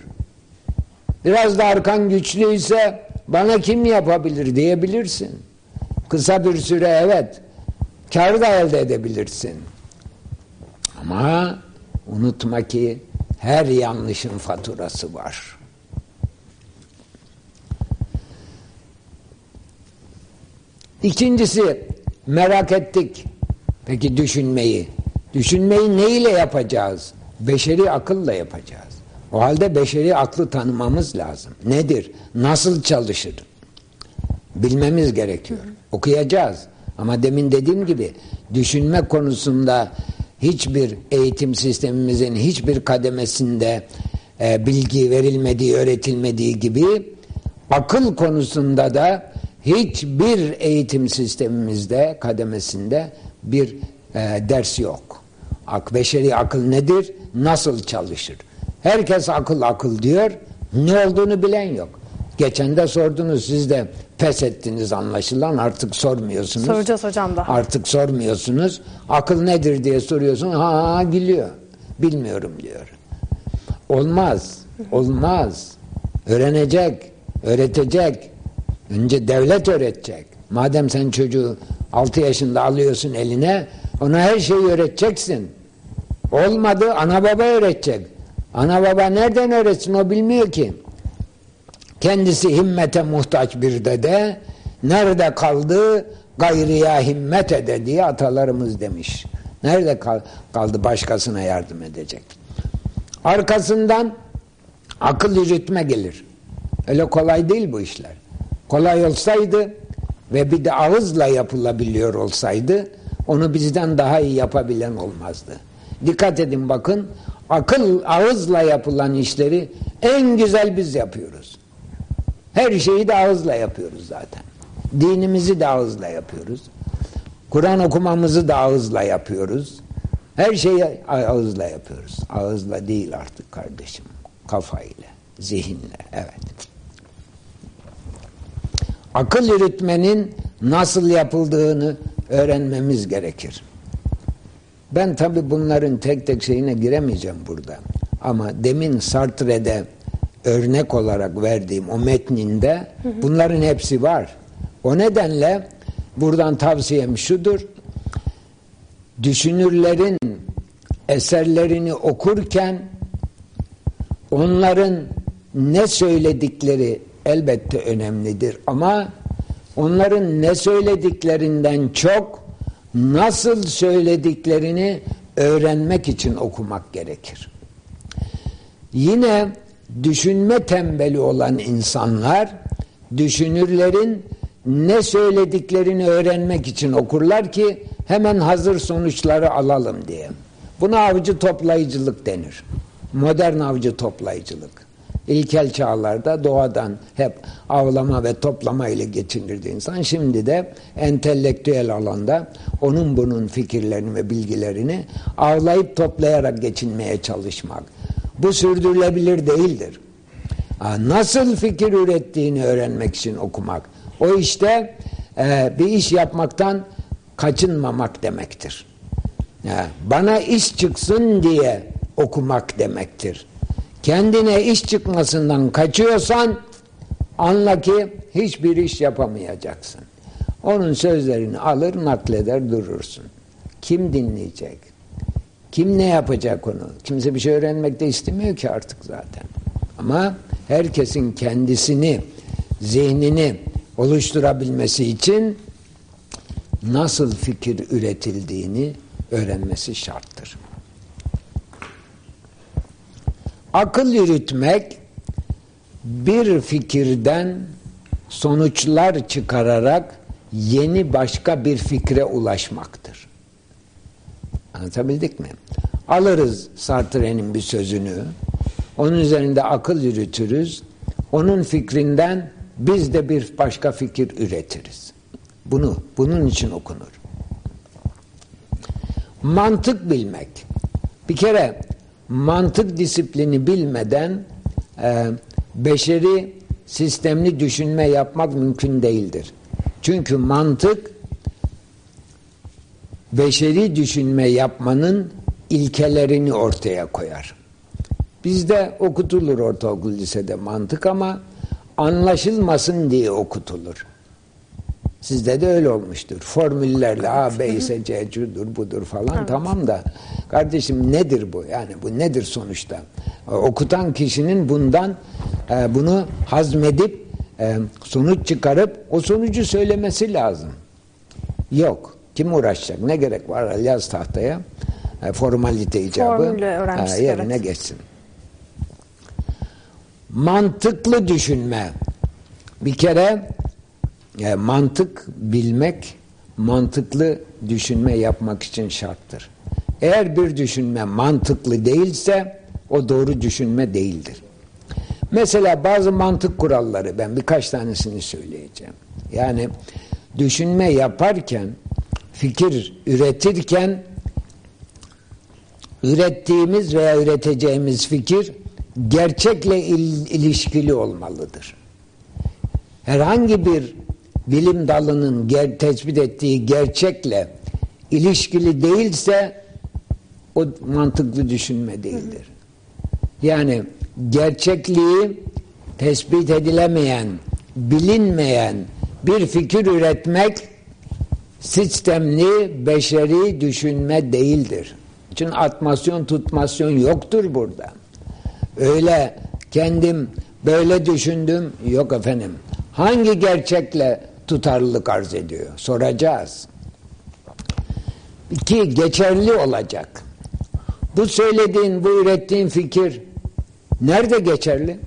Biraz da arkan güçlüyse bana kim yapabilir diyebilirsin. Kısa bir süre evet kar da elde edebilirsin. Ama unutma ki her yanlışın faturası var. İkincisi merak ettik. Peki düşünmeyi. Düşünmeyi ne ile yapacağız? Beşeri akılla yapacağız. O halde beşeri aklı tanımamız lazım. Nedir? Nasıl çalışır? Bilmemiz gerekiyor. Okuyacağız. Ama demin dediğim gibi düşünme konusunda hiçbir eğitim sistemimizin hiçbir kademesinde e, bilgi verilmediği, öğretilmediği gibi akıl konusunda da hiçbir eğitim sistemimizde, kademesinde bir e, ders yok. Ak, beşeri akıl nedir? Nasıl çalışır? Herkes akıl akıl diyor. Ne olduğunu bilen yok. Geçen de sordunuz siz de pes ettiniz anlaşılan artık sormuyorsunuz. Soracağız hocam da. Artık sormuyorsunuz. Akıl nedir diye soruyorsun. Ha, gülüyor. Bilmiyorum diyor. Olmaz. Olmaz. Öğrenecek. Öğretecek. Önce devlet öğretecek. Madem sen çocuğu 6 yaşında alıyorsun eline ona her şeyi öğreteceksin. Olmadı ana baba öğretecek. Ana baba nereden öğretsin o bilmiyor ki. Kendisi himmete muhtaç bir dede nerede kaldı gayriya himmet ede diye atalarımız demiş. Nerede kal kaldı başkasına yardım edecek. Arkasından akıl yürütme gelir. Öyle kolay değil bu işler. Kolay olsaydı ve bir de ağızla yapılabiliyor olsaydı onu bizden daha iyi yapabilen olmazdı. Dikkat edin bakın akıl ağızla yapılan işleri en güzel biz yapıyoruz. Her şeyi de ağızla yapıyoruz zaten. Dinimizi de ağızla yapıyoruz. Kur'an okumamızı da ağızla yapıyoruz. Her şeyi ağızla yapıyoruz. Ağızla değil artık kardeşim. Kafayla, zihinle. Evet. Akıl yürütmenin nasıl yapıldığını öğrenmemiz gerekir. Ben tabi bunların tek tek şeyine giremeyeceğim burada. Ama demin Sartre'de örnek olarak verdiğim o metninde bunların hepsi var. O nedenle buradan tavsiyem şudur. Düşünürlerin eserlerini okurken onların ne söyledikleri elbette önemlidir ama onların ne söylediklerinden çok nasıl söylediklerini öğrenmek için okumak gerekir. Yine düşünme tembeli olan insanlar düşünürlerin ne söylediklerini öğrenmek için okurlar ki hemen hazır sonuçları alalım diye. Buna avcı toplayıcılık denir. Modern avcı toplayıcılık. İlkel çağlarda doğadan hep avlama ve toplama ile geçinirdi insan. Şimdi de entelektüel alanda onun bunun fikirlerini ve bilgilerini avlayıp toplayarak geçinmeye çalışmak. Bu sürdürülebilir değildir. Nasıl fikir ürettiğini öğrenmek için okumak. O işte e, bir iş yapmaktan kaçınmamak demektir. Bana iş çıksın diye okumak demektir. Kendine iş çıkmasından kaçıyorsan anla ki hiçbir iş yapamayacaksın. Onun sözlerini alır nakleder durursun. Kim dinleyecek? Kim ne yapacak onu? Kimse bir şey öğrenmek de istemiyor ki artık zaten. Ama herkesin kendisini, zihnini oluşturabilmesi için nasıl fikir üretildiğini öğrenmesi şarttır. Akıl yürütmek bir fikirden sonuçlar çıkararak yeni başka bir fikre ulaşmaktır. Anlatabildik mi? Alırız Sartre'nin bir sözünü, onun üzerinde akıl yürütürüz, onun fikrinden biz de bir başka fikir üretiriz. Bunu, bunun için okunur. Mantık bilmek. Bir kere mantık disiplini bilmeden e, beşeri sistemli düşünme yapmak mümkün değildir. Çünkü mantık beşeri düşünme yapmanın ilkelerini ortaya koyar. Bizde okutulur ortaokul lisede mantık ama anlaşılmasın diye okutulur. Sizde de öyle olmuştur. Formüllerle A, B ise C, C'dur, budur falan evet. tamam da kardeşim nedir bu? Yani bu nedir sonuçta? Okutan kişinin bundan e, bunu hazmedip e, sonuç çıkarıp o sonucu söylemesi lazım. Yok. Kim uğraşacak? Ne gerek var? Yaz tahtaya. E, formalite icabı. e, yerine evet. geçsin. Mantıklı düşünme. Bir kere e, mantık bilmek, mantıklı düşünme yapmak için şarttır. Eğer bir düşünme mantıklı değilse o doğru düşünme değildir. Mesela bazı mantık kuralları ben birkaç tanesini söyleyeceğim. Yani düşünme yaparken, fikir üretirken ürettiğimiz veya üreteceğimiz fikir gerçekle il, ilişkili olmalıdır. Herhangi bir bilim dalının ger, tespit ettiği gerçekle ilişkili değilse o mantıklı düşünme değildir. Yani gerçekliği tespit edilemeyen, bilinmeyen bir fikir üretmek sistemli, beşeri düşünme değildir. Için atmasyon, tutmasyon yoktur burada. Öyle kendim böyle düşündüm, yok efendim. Hangi gerçekle tutarlılık arz ediyor? Soracağız. İki, geçerli olacak. Bu söylediğin, bu ürettiğin fikir nerede geçerli?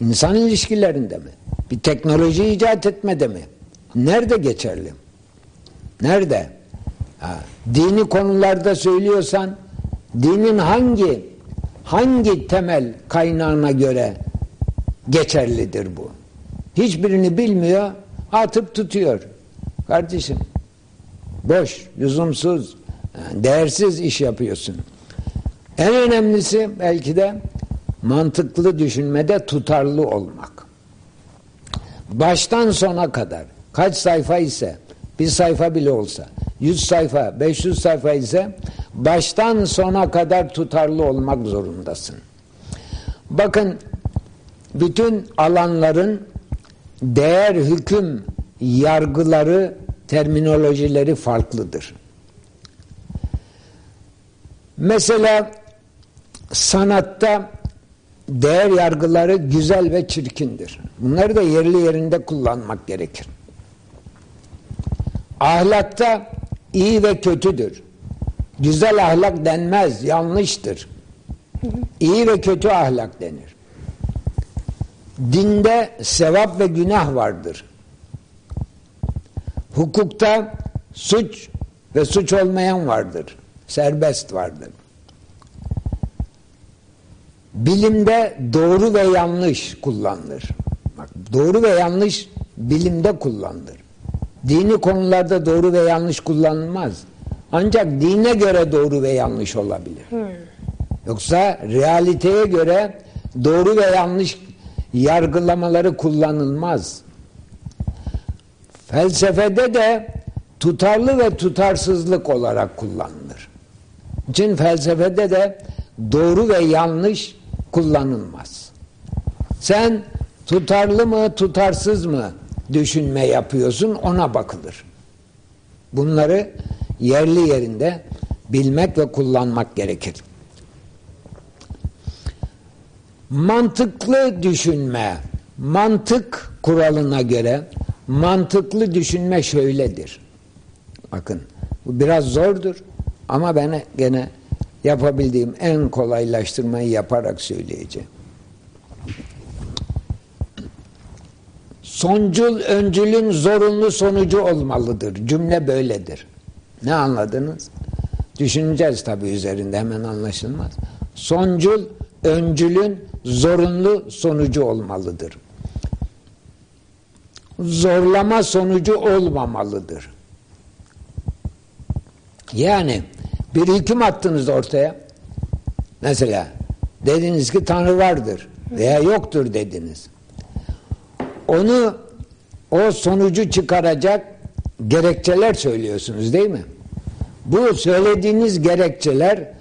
İnsan ilişkilerinde mi? Bir teknoloji icat etmede mi? Nerede geçerli? Nerede? Ha, dini konularda söylüyorsan dinin hangi hangi temel kaynağına göre geçerlidir bu? Hiçbirini bilmiyor, atıp tutuyor. Kardeşim, boş, lüzumsuz, değersiz iş yapıyorsun. En önemlisi belki de mantıklı düşünmede tutarlı olmak. Baştan sona kadar kaç sayfa ise bir sayfa bile olsa 100 sayfa 500 sayfa ise baştan sona kadar tutarlı olmak zorundasın. Bakın bütün alanların değer hüküm yargıları terminolojileri farklıdır. Mesela sanatta değer yargıları güzel ve çirkindir. Bunları da yerli yerinde kullanmak gerekir. Ahlakta iyi ve kötüdür. Güzel ahlak denmez, yanlıştır. İyi ve kötü ahlak denir. Dinde sevap ve günah vardır. Hukukta suç ve suç olmayan vardır. Serbest vardır. Bilimde doğru ve yanlış kullanılır. Bak, doğru ve yanlış bilimde kullanılır. Dini konularda doğru ve yanlış kullanılmaz. Ancak dine göre doğru ve yanlış olabilir. Hmm. Yoksa realiteye göre doğru ve yanlış yargılamaları kullanılmaz. Felsefede de tutarlı ve tutarsızlık olarak kullanılır. için felsefede de doğru ve yanlış kullanılmaz. Sen tutarlı mı tutarsız mı düşünme yapıyorsun ona bakılır. Bunları yerli yerinde bilmek ve kullanmak gerekir. Mantıklı düşünme, mantık kuralına göre mantıklı düşünme şöyledir. Bakın bu biraz zordur ama ben gene yapabildiğim en kolaylaştırmayı yaparak söyleyeceğim. Soncul öncülün zorunlu sonucu olmalıdır. Cümle böyledir. Ne anladınız? Düşüneceğiz tabii üzerinde hemen anlaşılmaz. Soncul öncülün zorunlu sonucu olmalıdır. Zorlama sonucu olmamalıdır. Yani bir hüküm attınız ortaya. Mesela dediniz ki Tanrı vardır veya yoktur dediniz. Onu o sonucu çıkaracak gerekçeler söylüyorsunuz değil mi? Bu söylediğiniz gerekçeler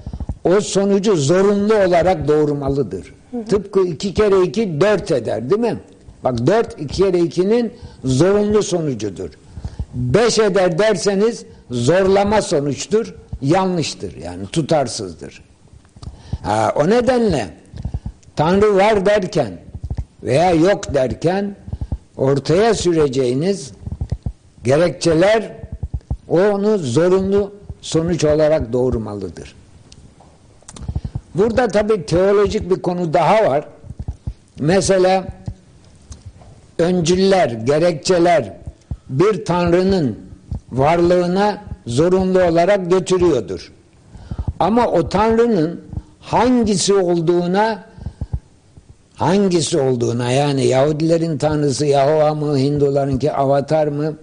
o sonucu zorunlu olarak doğurmalıdır. Tıpkı iki kere iki dört eder değil mi? Bak dört iki kere ikinin zorunlu sonucudur. Beş eder derseniz zorlama sonuçtur, yanlıştır yani tutarsızdır. Ha, o nedenle Tanrı var derken veya yok derken ortaya süreceğiniz gerekçeler onu zorunlu sonuç olarak doğurmalıdır. Burada tabi teolojik bir konu daha var. Mesela öncüller, gerekçeler bir tanrının varlığına zorunlu olarak götürüyordur. Ama o tanrının hangisi olduğuna hangisi olduğuna yani Yahudilerin tanrısı Yahova mı, Hindularınki avatar mı,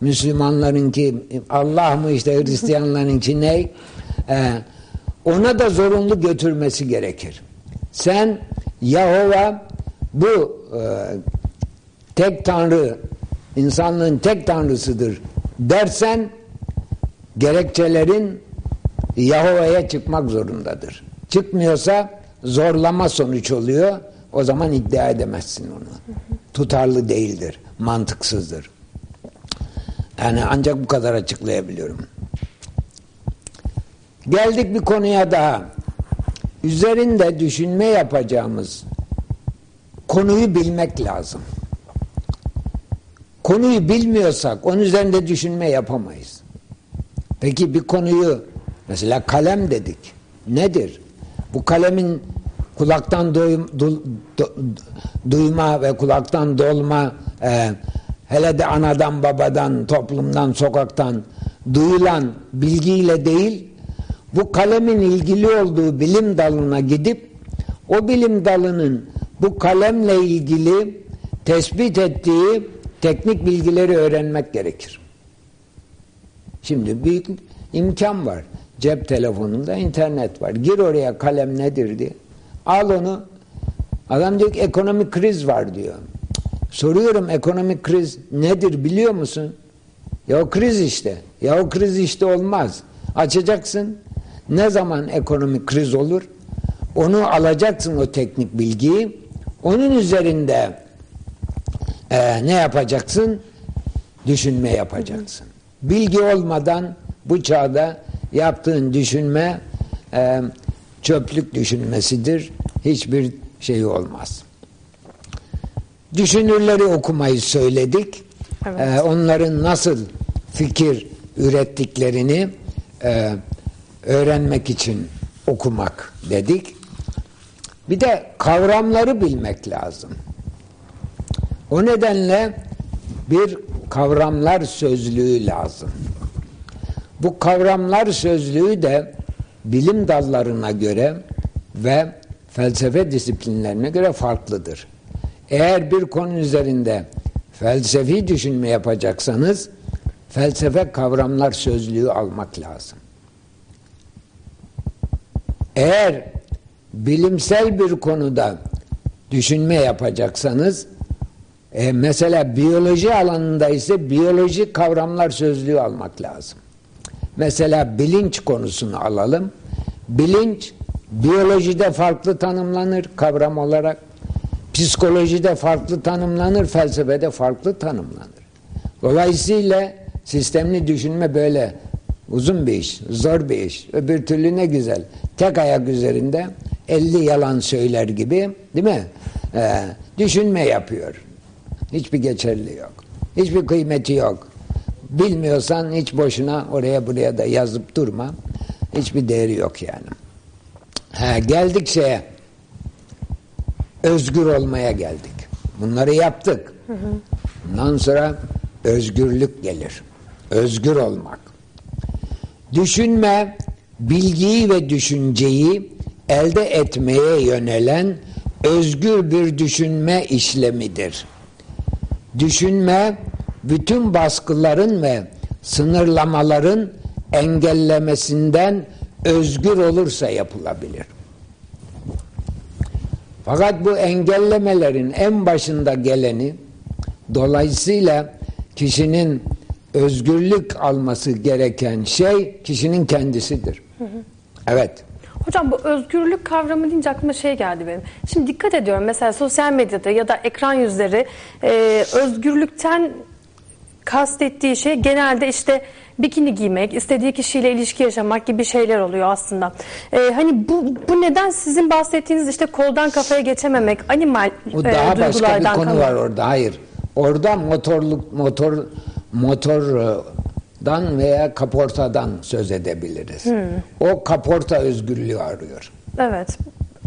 Müslümanlarınki Allah mı işte Hristiyanlarınki ne? Ee, ona da zorunlu götürmesi gerekir. Sen Yahova bu e, tek tanrı insanlığın tek tanrısıdır dersen gerekçelerin Yahova'ya çıkmak zorundadır. Çıkmıyorsa zorlama sonuç oluyor. O zaman iddia edemezsin onu. Tutarlı değildir, mantıksızdır. Yani ancak bu kadar açıklayabiliyorum. Geldik bir konuya daha. Üzerinde düşünme yapacağımız konuyu bilmek lazım. Konuyu bilmiyorsak onun üzerinde düşünme yapamayız. Peki bir konuyu mesela kalem dedik. Nedir? Bu kalemin kulaktan doyum, du, du, duyma ve kulaktan dolma e, hele de anadan babadan toplumdan sokaktan duyulan bilgiyle değil bu kalemin ilgili olduğu bilim dalına gidip o bilim dalının bu kalemle ilgili tespit ettiği teknik bilgileri öğrenmek gerekir. Şimdi büyük imkan var. Cep telefonunda internet var. Gir oraya kalem nedir diye. Al onu. Adam diyor ki ekonomik kriz var diyor. Soruyorum ekonomik kriz nedir biliyor musun? Ya o kriz işte. Ya o kriz işte olmaz. Açacaksın. Ne zaman ekonomik kriz olur? Onu alacaksın o teknik bilgiyi. Onun üzerinde e, ne yapacaksın? Düşünme yapacaksın. Bilgi olmadan bu çağda yaptığın düşünme e, çöplük düşünmesidir. Hiçbir şey olmaz. Düşünürleri okumayı söyledik. Evet. E, onların nasıl fikir ürettiklerini e, öğrenmek için okumak dedik. Bir de kavramları bilmek lazım. O nedenle bir kavramlar sözlüğü lazım. Bu kavramlar sözlüğü de bilim dallarına göre ve felsefe disiplinlerine göre farklıdır. Eğer bir konu üzerinde felsefi düşünme yapacaksanız felsefe kavramlar sözlüğü almak lazım. Eğer bilimsel bir konuda düşünme yapacaksanız e, mesela biyoloji alanında ise biyoloji kavramlar sözlüğü almak lazım. Mesela bilinç konusunu alalım. bilinç biyolojide farklı tanımlanır kavram olarak. Psikolojide farklı tanımlanır, felsefede farklı tanımlanır. Dolayısıyla sistemli düşünme böyle uzun bir iş, zor bir iş. Öbür türlü ne güzel. Tek ayak üzerinde 50 yalan söyler gibi değil mi? Ee, düşünme yapıyor. Hiçbir geçerli yok. Hiçbir kıymeti yok. Bilmiyorsan hiç boşuna oraya buraya da yazıp durma. Hiçbir değeri yok yani. Ha, geldik şeye özgür olmaya geldik. Bunları yaptık. Bundan sonra özgürlük gelir. Özgür olmak. Düşünme, bilgiyi ve düşünceyi elde etmeye yönelen özgür bir düşünme işlemidir. Düşünme, bütün baskıların ve sınırlamaların engellemesinden özgür olursa yapılabilir. Fakat bu engellemelerin en başında geleni dolayısıyla kişinin özgürlük alması gereken şey kişinin kendisidir. Hı hı. Evet. Hocam bu özgürlük kavramı deyince aklıma şey geldi benim. Şimdi dikkat ediyorum mesela sosyal medyada ya da ekran yüzleri e, özgürlükten kastettiği şey genelde işte bikini giymek, istediği kişiyle ilişki yaşamak gibi şeyler oluyor aslında. Ee, hani bu bu neden sizin bahsettiğiniz işte koldan kafaya geçememek, animal o daha e, başka bir konu kalmak. var orada. Hayır. Orada motorluk motor motordan veya kaportadan söz edebiliriz. Hmm. O kaporta özgürlüğü arıyor. Evet.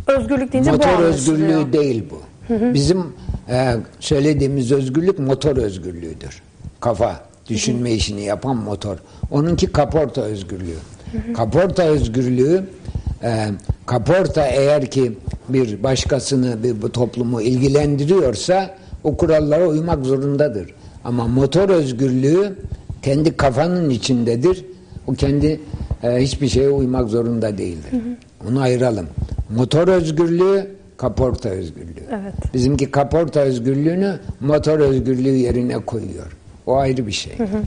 Özgürlük deyince motor bu özgürlüğü değil bu. Hı hı. Bizim e, söylediğimiz özgürlük motor özgürlüğüdür. Kafa düşünme hı hı. işini yapan motor. Onunki kaporta özgürlüğü. Hı hı. Kaporta özgürlüğü e, kaporta eğer ki bir başkasını bir bu toplumu ilgilendiriyorsa o kurallara uymak zorundadır. Ama motor özgürlüğü kendi kafanın içindedir. O kendi e, hiçbir şeye uymak zorunda değildir. Hı hı. Onu ayıralım. Motor özgürlüğü, kaporta özgürlüğü. Evet. Bizimki kaporta özgürlüğünü motor özgürlüğü yerine koyuyor. O ayrı bir şey. Hı hı.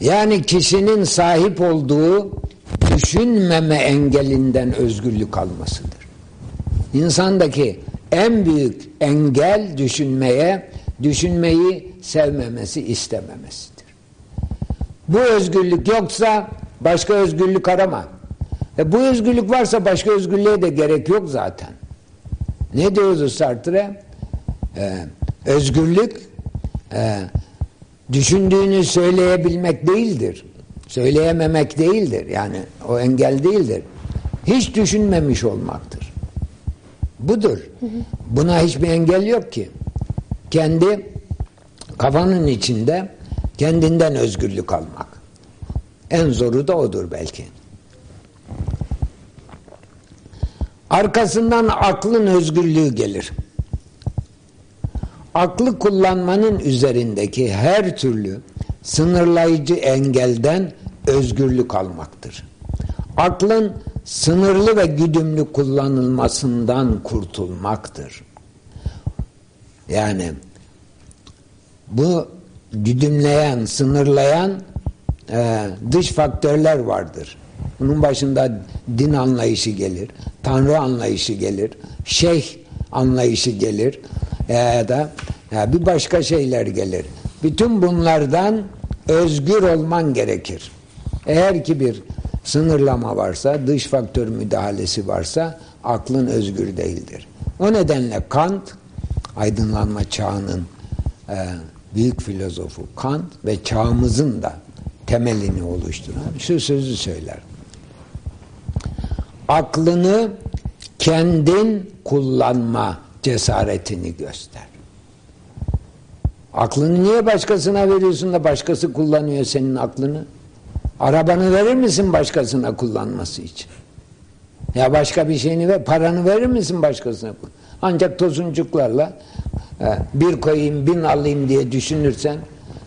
Yani kişinin sahip olduğu düşünmeme engelinden özgürlük almasıdır. İnsandaki en büyük engel düşünmeye, düşünmeyi sevmemesi, istememesidir. Bu özgürlük yoksa başka özgürlük arama. E bu özgürlük varsa başka özgürlüğe de gerek yok zaten. Ne diyoruz Sartre? Ee, özgürlük e, düşündüğünü söyleyebilmek değildir. Söyleyememek değildir. Yani o engel değildir. Hiç düşünmemiş olmaktır. Budur. Buna hiçbir engel yok ki. Kendi kafanın içinde kendinden özgürlük almak. En zoru da odur belki. Arkasından aklın özgürlüğü gelir. Aklı kullanmanın üzerindeki her türlü sınırlayıcı engelden özgürlük almaktır. Aklın sınırlı ve güdümlü kullanılmasından kurtulmaktır. Yani bu güdümleyen, sınırlayan e, dış faktörler vardır. Bunun başında din anlayışı gelir, tanrı anlayışı gelir, şeyh anlayışı gelir e, ya da ya bir başka şeyler gelir. Bütün bunlardan özgür olman gerekir. Eğer ki bir sınırlama varsa, dış faktör müdahalesi varsa aklın özgür değildir. O nedenle Kant aydınlanma çağının e, büyük filozofu Kant ve çağımızın da temelini oluşturan şu sözü söyler. Aklını kendin kullanma cesaretini göster. Aklını niye başkasına veriyorsun da başkası kullanıyor senin aklını? Arabanı verir misin başkasına kullanması için? Ya başka bir şeyini ver, paranı verir misin başkasına? Ancak tosuncuklarla e, bir koyayım, bin alayım diye düşünürsen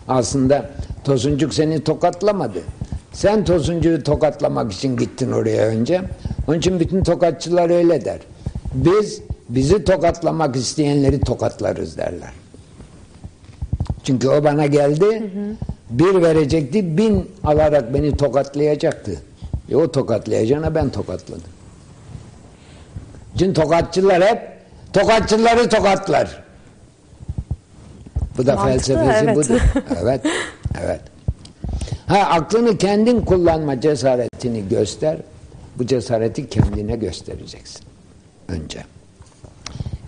aslında tosuncuk seni tokatlamadı. Sen tosuncuyu tokatlamak için gittin oraya önce. Onun için bütün tokatçılar öyle der. Biz bizi tokatlamak isteyenleri tokatlarız derler. Çünkü o bana geldi. Hı hı. Bir verecekti, bin alarak beni tokatlayacaktı. E o tokatlayacağına ben tokatladım. Çünkü tokatçılar hep tokatçıları tokatlar. Bu da Mantıklı, felsefesi evet. budur. Evet, evet. Ha aklını kendin kullanma cesaretini göster. Bu cesareti kendine göstereceksin. Önce.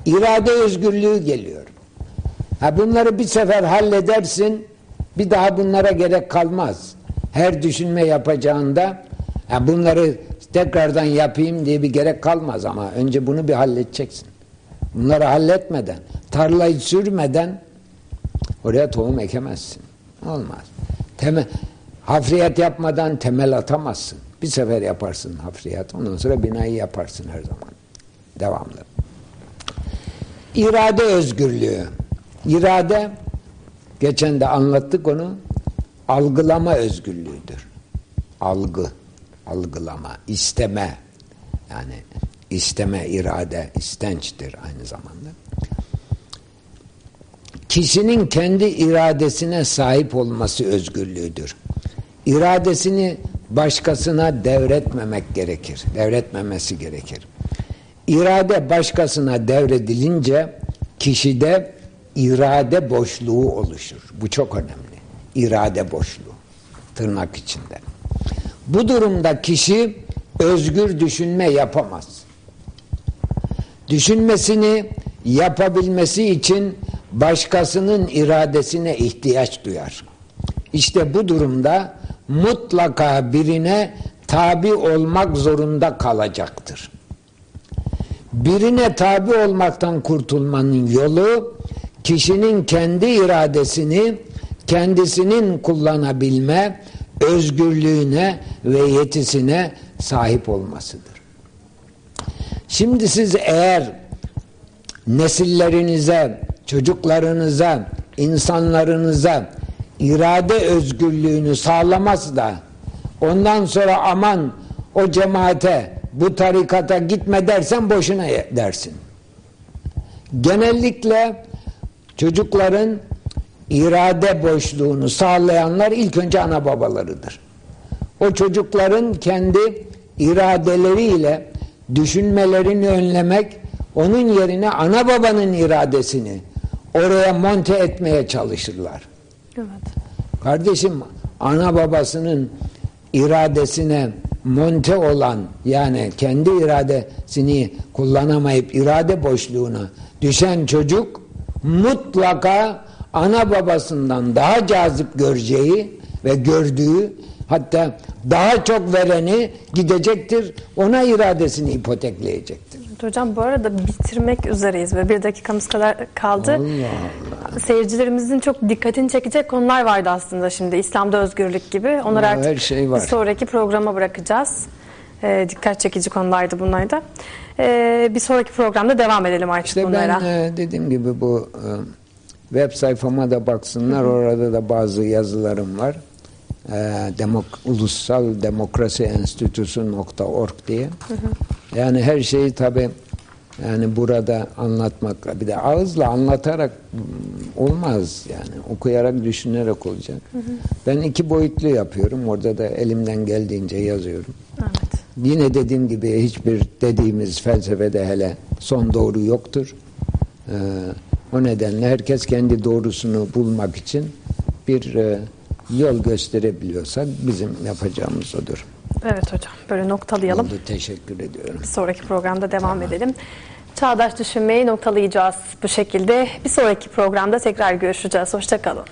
İrade özgürlüğü geliyor. Ha bunları bir sefer halledersin. Bir daha bunlara gerek kalmaz. Her düşünme yapacağında ha bunları tekrardan yapayım diye bir gerek kalmaz ama önce bunu bir halledeceksin. Bunları halletmeden, tarlayı sürmeden oraya tohum ekemezsin. Olmaz. Temel, hafriyat yapmadan temel atamazsın. Bir sefer yaparsın hafriyat. Ondan sonra binayı yaparsın her zaman. Devamlı. İrade özgürlüğü. İrade, geçen de anlattık onu, algılama özgürlüğüdür. Algı, algılama, isteme. Yani isteme, irade, istençtir aynı zamanda. Kişinin kendi iradesine sahip olması özgürlüğüdür. İradesini başkasına devretmemek gerekir. Devretmemesi gerekir. İrade başkasına devredilince kişide irade boşluğu oluşur. Bu çok önemli. İrade boşluğu. Tırnak içinde. Bu durumda kişi özgür düşünme yapamaz. Düşünmesini yapabilmesi için başkasının iradesine ihtiyaç duyar. İşte bu durumda mutlaka birine tabi olmak zorunda kalacaktır. Birine tabi olmaktan kurtulmanın yolu kişinin kendi iradesini kendisinin kullanabilme özgürlüğüne ve yetisine sahip olmasıdır. Şimdi siz eğer nesillerinize, çocuklarınıza, insanlarınıza irade özgürlüğünü sağlamaz da ondan sonra aman o cemaate bu tarikata gitme dersen boşuna dersin. Genellikle çocukların irade boşluğunu sağlayanlar ilk önce ana babalarıdır. O çocukların kendi iradeleriyle düşünmelerini önlemek, onun yerine ana babanın iradesini oraya monte etmeye çalışırlar. Evet. Kardeşim ana babasının iradesine monte olan yani kendi iradesini kullanamayıp irade boşluğuna düşen çocuk mutlaka ana babasından daha cazip göreceği ve gördüğü hatta daha çok vereni gidecektir ona iradesini ipotekleyecektir. Hocam bu arada bitirmek üzereyiz ve bir dakikamız kadar kaldı. Allah Seyircilerimizin çok dikkatini çekecek konular vardı aslında şimdi. İslam'da özgürlük gibi. Onları Ya, artık her şey var. bir sonraki programa bırakacağız. Ee, dikkat çekici konulardı bunlar da. Ee, bir sonraki programda devam edelim artık İşte bunlara. ben e, dediğim gibi bu e, web sayfama da baksınlar. Orada da bazı yazılarım var. E, demok Ulusal Demokrasi Enstitüsü.org diye. Yani her şeyi tabi yani burada anlatmak bir de ağızla anlatarak olmaz yani okuyarak düşünerek olacak. Ben iki boyutlu yapıyorum. Orada da elimden geldiğince yazıyorum. Evet. Yine dediğim gibi hiçbir dediğimiz felsefede hele son doğru yoktur. Ee, o nedenle herkes kendi doğrusunu bulmak için bir e, yol gösterebiliyorsa bizim yapacağımız odur. Evet hocam. Böyle noktalayalım. Oldu, teşekkür ediyorum. Bir sonraki programda devam edelim. Çağdaş düşünmeyi noktalayacağız bu şekilde. Bir sonraki programda tekrar görüşeceğiz. Hoşçakalın.